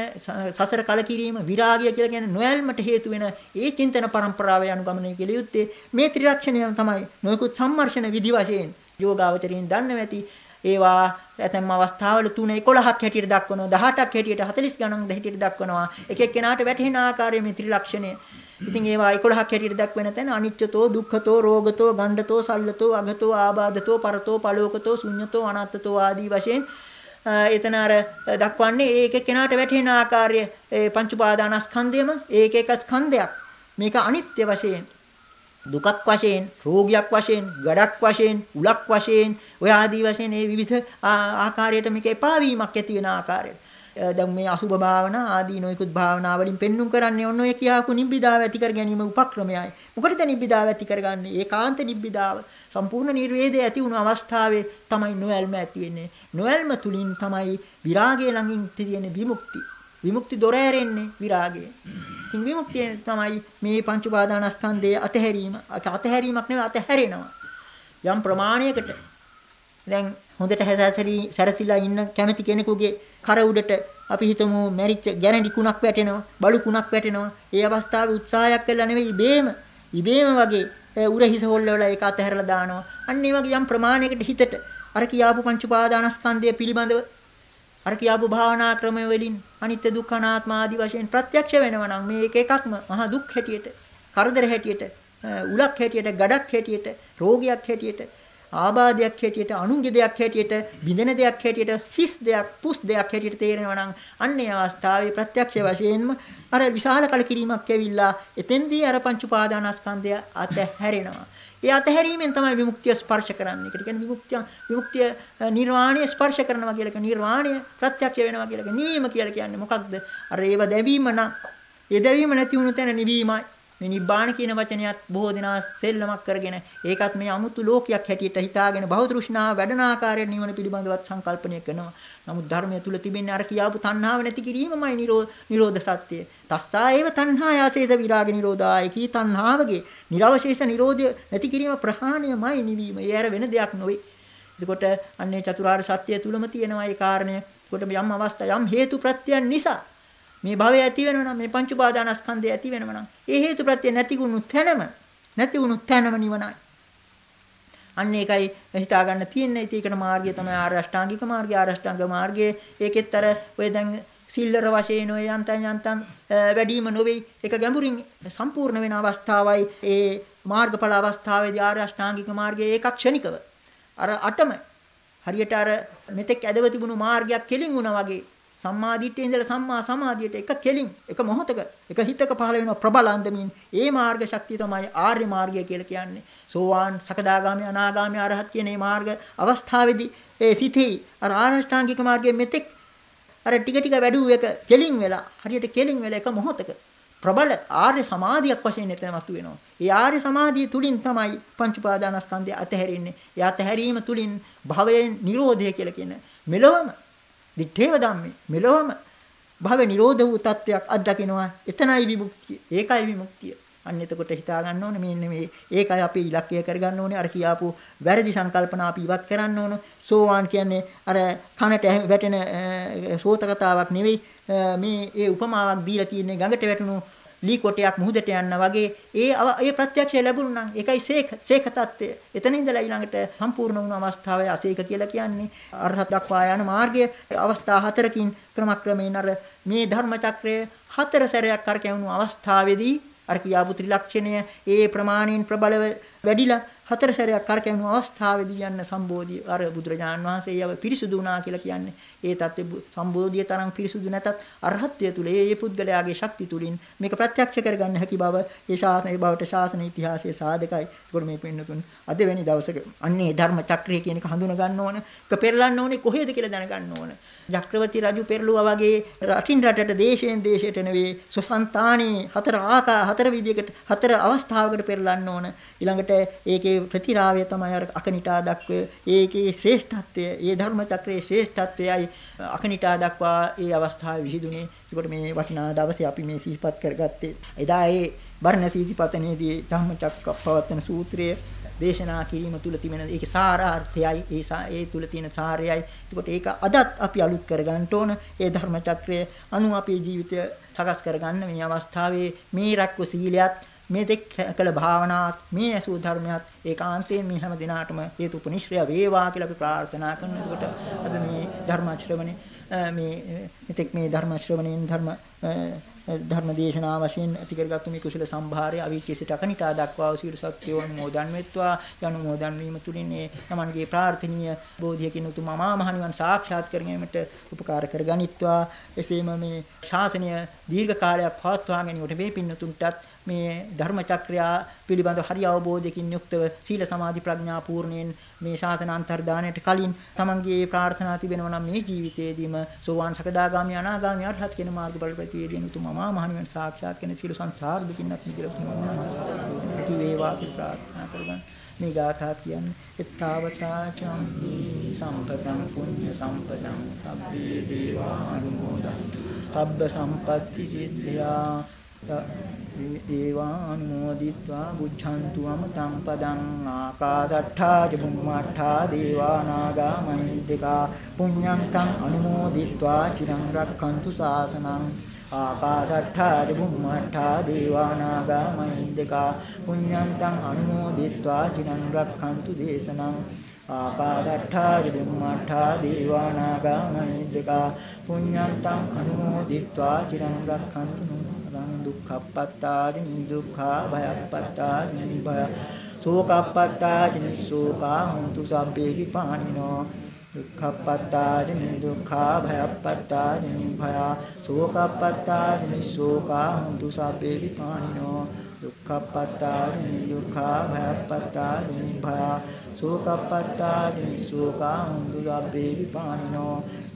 සසර කලකිරීම විරාගය කියලා කියන්නේ නොයල්මට හේතු වෙන ඒ චින්තන પરම්පරාවේ අනුගමනය කියලා යුත්තේ මේ ත්‍රිලක්ෂණයම තමයි නොයෙකුත් සම්මර්ෂණ විදි වශයෙන් යෝගාවචරයෙන් දන්නව ඇති. ඒවා ඇතැම් අවස්ථාවල 3 11ක් හැටියට දක්වනවා 18ක් හැටියට 40 ගණන් හැටියට දක්වනවා. එක එක්කෙනාට වැටහෙන ආකාරයේ මේ ත්‍රිලක්ෂණය ඉතින් ඒවා 11ක් හැටියට දක්වන තැන අනිච්චතෝ දුක්ඛතෝ රෝගතෝ ගණ්ඩතෝ සල්ලතෝ අගතෝ ආබාධතෝ පරතෝ පලෝකතෝ ශුඤ්ඤතෝ අනත්තතෝ ආදී වශයෙන් එතන අර දක්වන්නේ ඒක කෙනාට වැටෙන ආකාරය පංච උපාදානස්කන්ධයම ඒක එක ස්කන්ධයක්. මේක අනිත්‍ය වශයෙන් දුකක් වශයෙන් රෝගියක් වශයෙන් ගඩක් වශයෙන් උලක් වශයෙන් ඔය ආදී වශයෙන් මේ විවිධ ආකාරයට මේක එපා වීමක් ඇති වෙන ආකාරයට. දැන් මේ අසුබ භාවනා ආදී නොයෙකුත් භාවනා වලින් පෙන්눔 කරන්නේ ඔන්න ඔය කියාපු නිබ්බිදාව ඇති කර ගැනීම උපක්‍රමයයි. මොකටද නිබ්බිදාව ඇති කරගන්නේ? ඒකාන්ත නිබ්බිදාව. සම්පූර්ණ නිර්වේදය ඇති වුණු අවස්ථාවේ තමයි නොයල්ම ඇති වෙන්නේ. නොයල්ම තුලින් තමයි විරාගය ළඟින් තියෙන විමුක්ති. විමුක්ති දොර ඇරෙන්නේ විරාගය. ඉතින් විමුක්තිය තමයි මේ පංච උපාදානස්කන්ධයේ අතහැරීම. අතහැරීමක් නෙවෙයි අතහැරෙනවා. යම් ප්‍රමාණයකට දැන් හොඳට හැසැසරි සැරසිලා ඉන්න කැමති කෙනෙකුගේ කර උඩට අපි හිතමු මැරිච්ච ගැරන්ටි කුණක් වැටෙනවා බලු කුණක් වැටෙනවා. ඒ අවස්ථාවේ උත්සාහයක් කළා නෙවෙයි ඉබේම ඉබේම වගේ උර හිස හොල්ලවලා ඒක අතහැරලා දානවා. අන්න ඒ වගේ යම් ප්‍රමාණයකට හිතට අර කියාපු පංච උපාදානස්කන්ධය පිළිබඳව අර කියාපු භාවනා ක්‍රම වලින් අනිත්‍ය දුක්ඛ අනාත්ම ආදී වශයෙන් ප්‍රත්‍යක්ෂ වෙනවා නම් මේ එක එකක්ම මහා දුක් හැටියට කරදර හැටියට උලක් හැටියට ගඩක් හැටියට රෝගයක් හැටියට ආබාධයක් හැටියට අනුන්ගේ දෙයක් හැටියට බිඳෙන දෙයක් හැටියට හිස් දෙයක් පුස් දෙයක් හැටියට තේරෙනවා නම් අන්නේ අවස්ථාවේ ප්‍රත්‍යක්ෂ වශයෙන්ම අර විශාල කලකිරීමක් ඇවිල්ලා එතෙන්දී අර පංච උපාදානස්කන්ධය අතහැරෙනවා. ඒ අතහැරීමෙන් තමයි විමුක්තිය ස්පර්ශ කරන්නේ. ඒකට කියන්නේ විමුක්තිය විමුක්තිය නිර්වාණය ස්පර්ශ කරනවා කියලා කියන නිර්වාණය ප්‍රත්‍යක්ෂ වෙනවා කියලා කියන නිවීම කියලා කියන්නේ මොකක්ද? අර ඒව දැවීම නම් ඒ දැවීම නැති වුණු තැන නිවීමයි. මේ නිබ්බාන කියන වචනයත් බොහෝ දෙනා සෙල්ලමක් කරගෙන ඒකත් මේ අමුතු ලෝකයක් හැටියට හිතාගෙන බහු තෘෂ්ණාව වැඩන ආකාරයෙන් නිවන පිළිබඳවත් සංකල්පණය කරනවා. නමුත් ධර්මය තුල තිබෙන්නේ අර කියාපු තණ්හාව නැති කිරීමමයි නිරෝධ සත්‍යය. තස්සා ඒව තණ්හායාසේස විරාග නිරෝධායි කී තණ්හාවගේ නිරවශේෂ නිරෝධය නැති කිරීම ප්‍රහාණයමයි නිවීම. ඒ අර වෙන දෙයක් නොවේ. එතකොට අන්නේ චතුරාර්ය සත්‍යය තුලම තියෙනවා ඒ කාරණය. එතකොට යම් අවස්ථා යම් හේතු ප්‍රත්‍යයන් නිසා මේ භවය ඇති වෙනවා නම් මේ පංච උපාදානස්කන්ධය ඇති වෙනවා නම් ඒ හේතු ප්‍රත්‍ය නැති වුණු තැනම නැති වුණු තැනම නිවනයි. අන්න ඒකයි හිතා ගන්න තියෙන්නේ. ඒකට මාර්ගය තමයි ආර්ය අෂ්ටාංගික මාර්ගය. ආර්ය අෂ්ටාංග මාර්ගයේ ඒකෙත් අර ඔය දැන් සිල්ලර වශයෙන් ඔය යන්තම් යන්තම් වැඩිම නොවේ. ඒක ගැඹුරින් සම්පූර්ණ වෙන අවස්ථාවයි ඒ මාර්ගඵල අවස්ථාවේදී ආර්ය අෂ්ටාංගික මාර්ගයේ ඒකක් ක්ෂණිකව. අර අටම හරියට අර මෙතෙක් ඇදව තිබුණු මාර්ගයක් කෙලින් වුණා වගේ සම්මා දිට්ඨියේ ඉඳලා සම්මා සමාධියට එක කෙලින් එක මොහොතක එක හිතක පහළ වෙන ප්‍රබලන්දමින් ඒ මාර්ග ශක්තිය තමයි ආර්ය මාර්ගය කියලා කියන්නේ. සෝවාන් සකදාගාමි අනාගාමි අරහත් කියන මේ මාර්ග අවස්ථාවේදී ඒ සිතේ අර ආරෂ්ඨාංගික මාර්ගයේ මෙතෙක් අර ටික ටික වැඩුව එක කෙලින් වෙලා හරියට කෙලින් වෙලා එක මොහොතක ප්‍රබල ආර්ය සමාධියක් වශයෙන් එතන මතුවෙනවා. ඒ ආර්ය සමාධිය තුලින් තමයි පංච උපාදානස්කන්ධය අතහැරෙන්නේ. ඒ අතහැරීම තුලින් භවයෙන් නිරෝධය කියලා කියන මෙලොවම දිත්තේව ධම්මේ. මෙලොවම භව නිරෝධ වූ තත්වයක් අත්දකිනවා. එතනයි විමුක්තිය. ඒකයි විමුක්තිය. අන්න එතකොට හිතා ගන්න ඕනේ මෙන්න මේ ඒකයි අපි ඉලක්කය කරගන්න ඕනේ. අර කියාපු වැරදි සංකල්පනා අපි ඉවත් කරන්න ඕන. සෝවාන් කියන්නේ අර කනට වැටෙන සෝත කතාවක් නෙවෙයි. මේ ඒ උපමාවක් දීලා තියෙන්නේ ගඟට වැටුණු ලී කොටයක් මුහුදට යන්න වගේ ඒ ඒ ප්‍රත්‍යක්ෂය ලැබුණා නම් ඒකයි සේක සේක తත්වය. එතන ඉඳලා ඊළඟට සම්පූර්ණ වුණු අවස්ථාවේ අසේක කියලා කියන්නේ අරහත් දක්වා යන මාර්ගය අවස්ථා හතරකින් ක්‍රමක්‍රමයෙන් අර මේ ධර්ම චක්‍රය හතර සැරයක් කරකැවුණු අවස්ථාවේදී අර කියාපු ත්‍රිලක්ෂණය ඒ ප්‍රමාණයෙන් ප්‍රබලව වැඩිලා හතර සැරයක් කරකැවුණු අවස්ථාවේදී යන්න සම්බෝධිය අර බුදුරජාණන් වහන්සේ යව පිරිසුදු වුණා කියලා කියන්නේ ඒ தත්ත්වෙ සම්බෝධිය තරම් පිරිසුදු නැතත් අරහත්ත්වය තුල ඒ පුද්ගලයාගේ ශක්තිය තුලින් මේක ප්‍රත්‍යක්ෂ කරගන්න හැකි බව ඒ ශාසනයේ බවට ශාසන ඉතිහාසයේ සාධකයි. ඒකට මේ පින්නතුන් අද වෙනි දවසක අන්නේ ධර්ම චක්‍රය කියන එක හඳුනා ගන්න ඕන. ඒක පෙරලන්න ඕනේ කොහෙද කියලා දැනගන්න ඕන. චක්‍රවර්ති රජු පෙරළුවා වගේ රටින් රටට දේශයෙන් දේශයට නෙවෙයි සොසන්තානේ හතර ආකා හතර විදියකට හතර අවස්ථාවකට පෙරලන්න ඕන. ඊළඟට ඒකේ ප්‍රතිරාවය තමයි අර අකනිටා දක්වය. ඒකේ ශ්‍රේෂ්ඨත්වය, ඒ ධර්ම චක්‍රයේ ශ්‍රේෂ්ඨත්වයයි අකනිටා දක්වා ඒ අවස්ථාවේ විහිදුනේ. ඒකට මේ වටිනා දවසේ අපි මේ සිහිපත් කරගත්තේ. එදා ඒ බර්ණසීතිපතනේදී ධම්මචක්කප්පවත්තන සූත්‍රයේ දේශනා කිරීම තුල තිබෙන ඒකේ සාරාර්ථයයි ඒ ඒ තුල තියෙන සාරයයි ඒකට ඒක අදත් අපි අලුත් කරගන්න ඕන ඒ ධර්ම චක්‍රය අනු අපේ ජීවිතය සකස් කරගන්න මේ අවස්ථාවේ මේ රැක්ව සීලයත් මේ දෙක් කළ භාවනාවත් මේ අසු ධර්මයක් ඒකාන්තයෙන් මේ හැම දිනාටම හේතු උපනිශ්‍රය වේවා කියලා අපි ප්‍රාර්ථනා කරනවා. එතකොට අද මේ ධර්ම ශ්‍රවණේ මේ මෙතෙක් මේ ධර්ම ශ්‍රවණයෙන් ධර්ම ධර්ම දේශනා වශයෙන් ඇති කරගත්තු මේ කුසල සම්භාරය අවිචේසිත අකනිටා දක්වා සියලු සත්‍යෝන් මොදන් වෙත්වා. යනු මොදන් වීම තුලින් ඒ තමන්ගේ ප්‍රාර්ථනීය බෝධියකින් උතුම් අමා මහ නිවන් සාක්ෂාත් කර ගැනීමට උපකාර කරගනිත්වා එසේම මේ ශාසනය දීර්ඝ කාලයක් පවත්වාගෙන යට මේ පින්නතුන්ටත් මේ ධර්ම චක්‍රය පිළිබඳ හරි අවබෝධයකින් යුක්තව සීල සමාධි ප්‍රඥා පූර්ණයෙන් මේ ශාසන අන්තර්දානයට කලින් තමන්ගේ ප්‍රාර්ථනා තිබෙනවා නම් මේ ජීවිතයේදීම සෝවාන් සකදාගාමි අනාගාමි අරහත් කියන මාර්ගඵල ප්‍රතිවේදීන උතුම් අමා මහ නිවන සාක්ෂාත් කරන සීල සංසාර දුකින්වත් මිදෙලා වේවා කියලා ප්‍රාර්ථනා කරගන්න. මේ ගාථා කියන්නේ එත්තාවතා චම්පි සම්පතං පුඤ්ඤ සම්පතං සබ්බේ දේවා අනුමෝදන්තු සබ්බ සම්පatti සිද්ධා ඒවානුමෝදිත්වා බුද්ධන්තු අමතං පදං ආකාසට්ඨා චුම්මාට්ඨා දේවානාගා මහිද්దికා පුඤ්ඤන්තං අනුමෝදිත්වා චිරං රක්ඛන්තු සාසනං ආකාසට්ඨා චුම්මාට්ඨා දේවානාගා මහිද්దికා පුඤ්ඤන්තං අනුමෝදිත්වා චිරං රක්ඛන්තු දේශනං ආකාසට්ඨා චුම්මාට්ඨා දේවානාගා මහිද්దికා පුඤ්ඤන්තං අනුමෝදිත්වා චිරං රක්ඛන්තු दुःखपत्तानि दुःखाभयपत्तानि भय शोकपत्तानि शोका हन्तु सभ्ये विपाणिनो। दुःखपत्तानि दुःखाभयपत्तानि भया शोकपत्तानि पानी हन्तु दुख विपाणिनो। दुःखपत्तानि दुःखाभयपत्तानि भया शोकपत्तानि शोका हन्तु पानी विपाणिनो।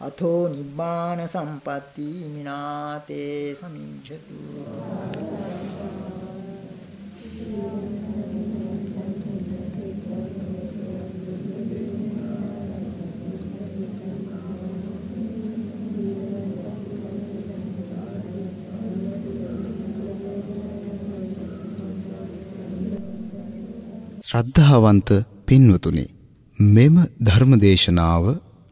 අතෝ නිබ්බාන සම්පatti මිනාතේ සමිංචතු ශ්‍රද්ධාවන්ත පින්වතුනි මෙම ධර්මදේශනාව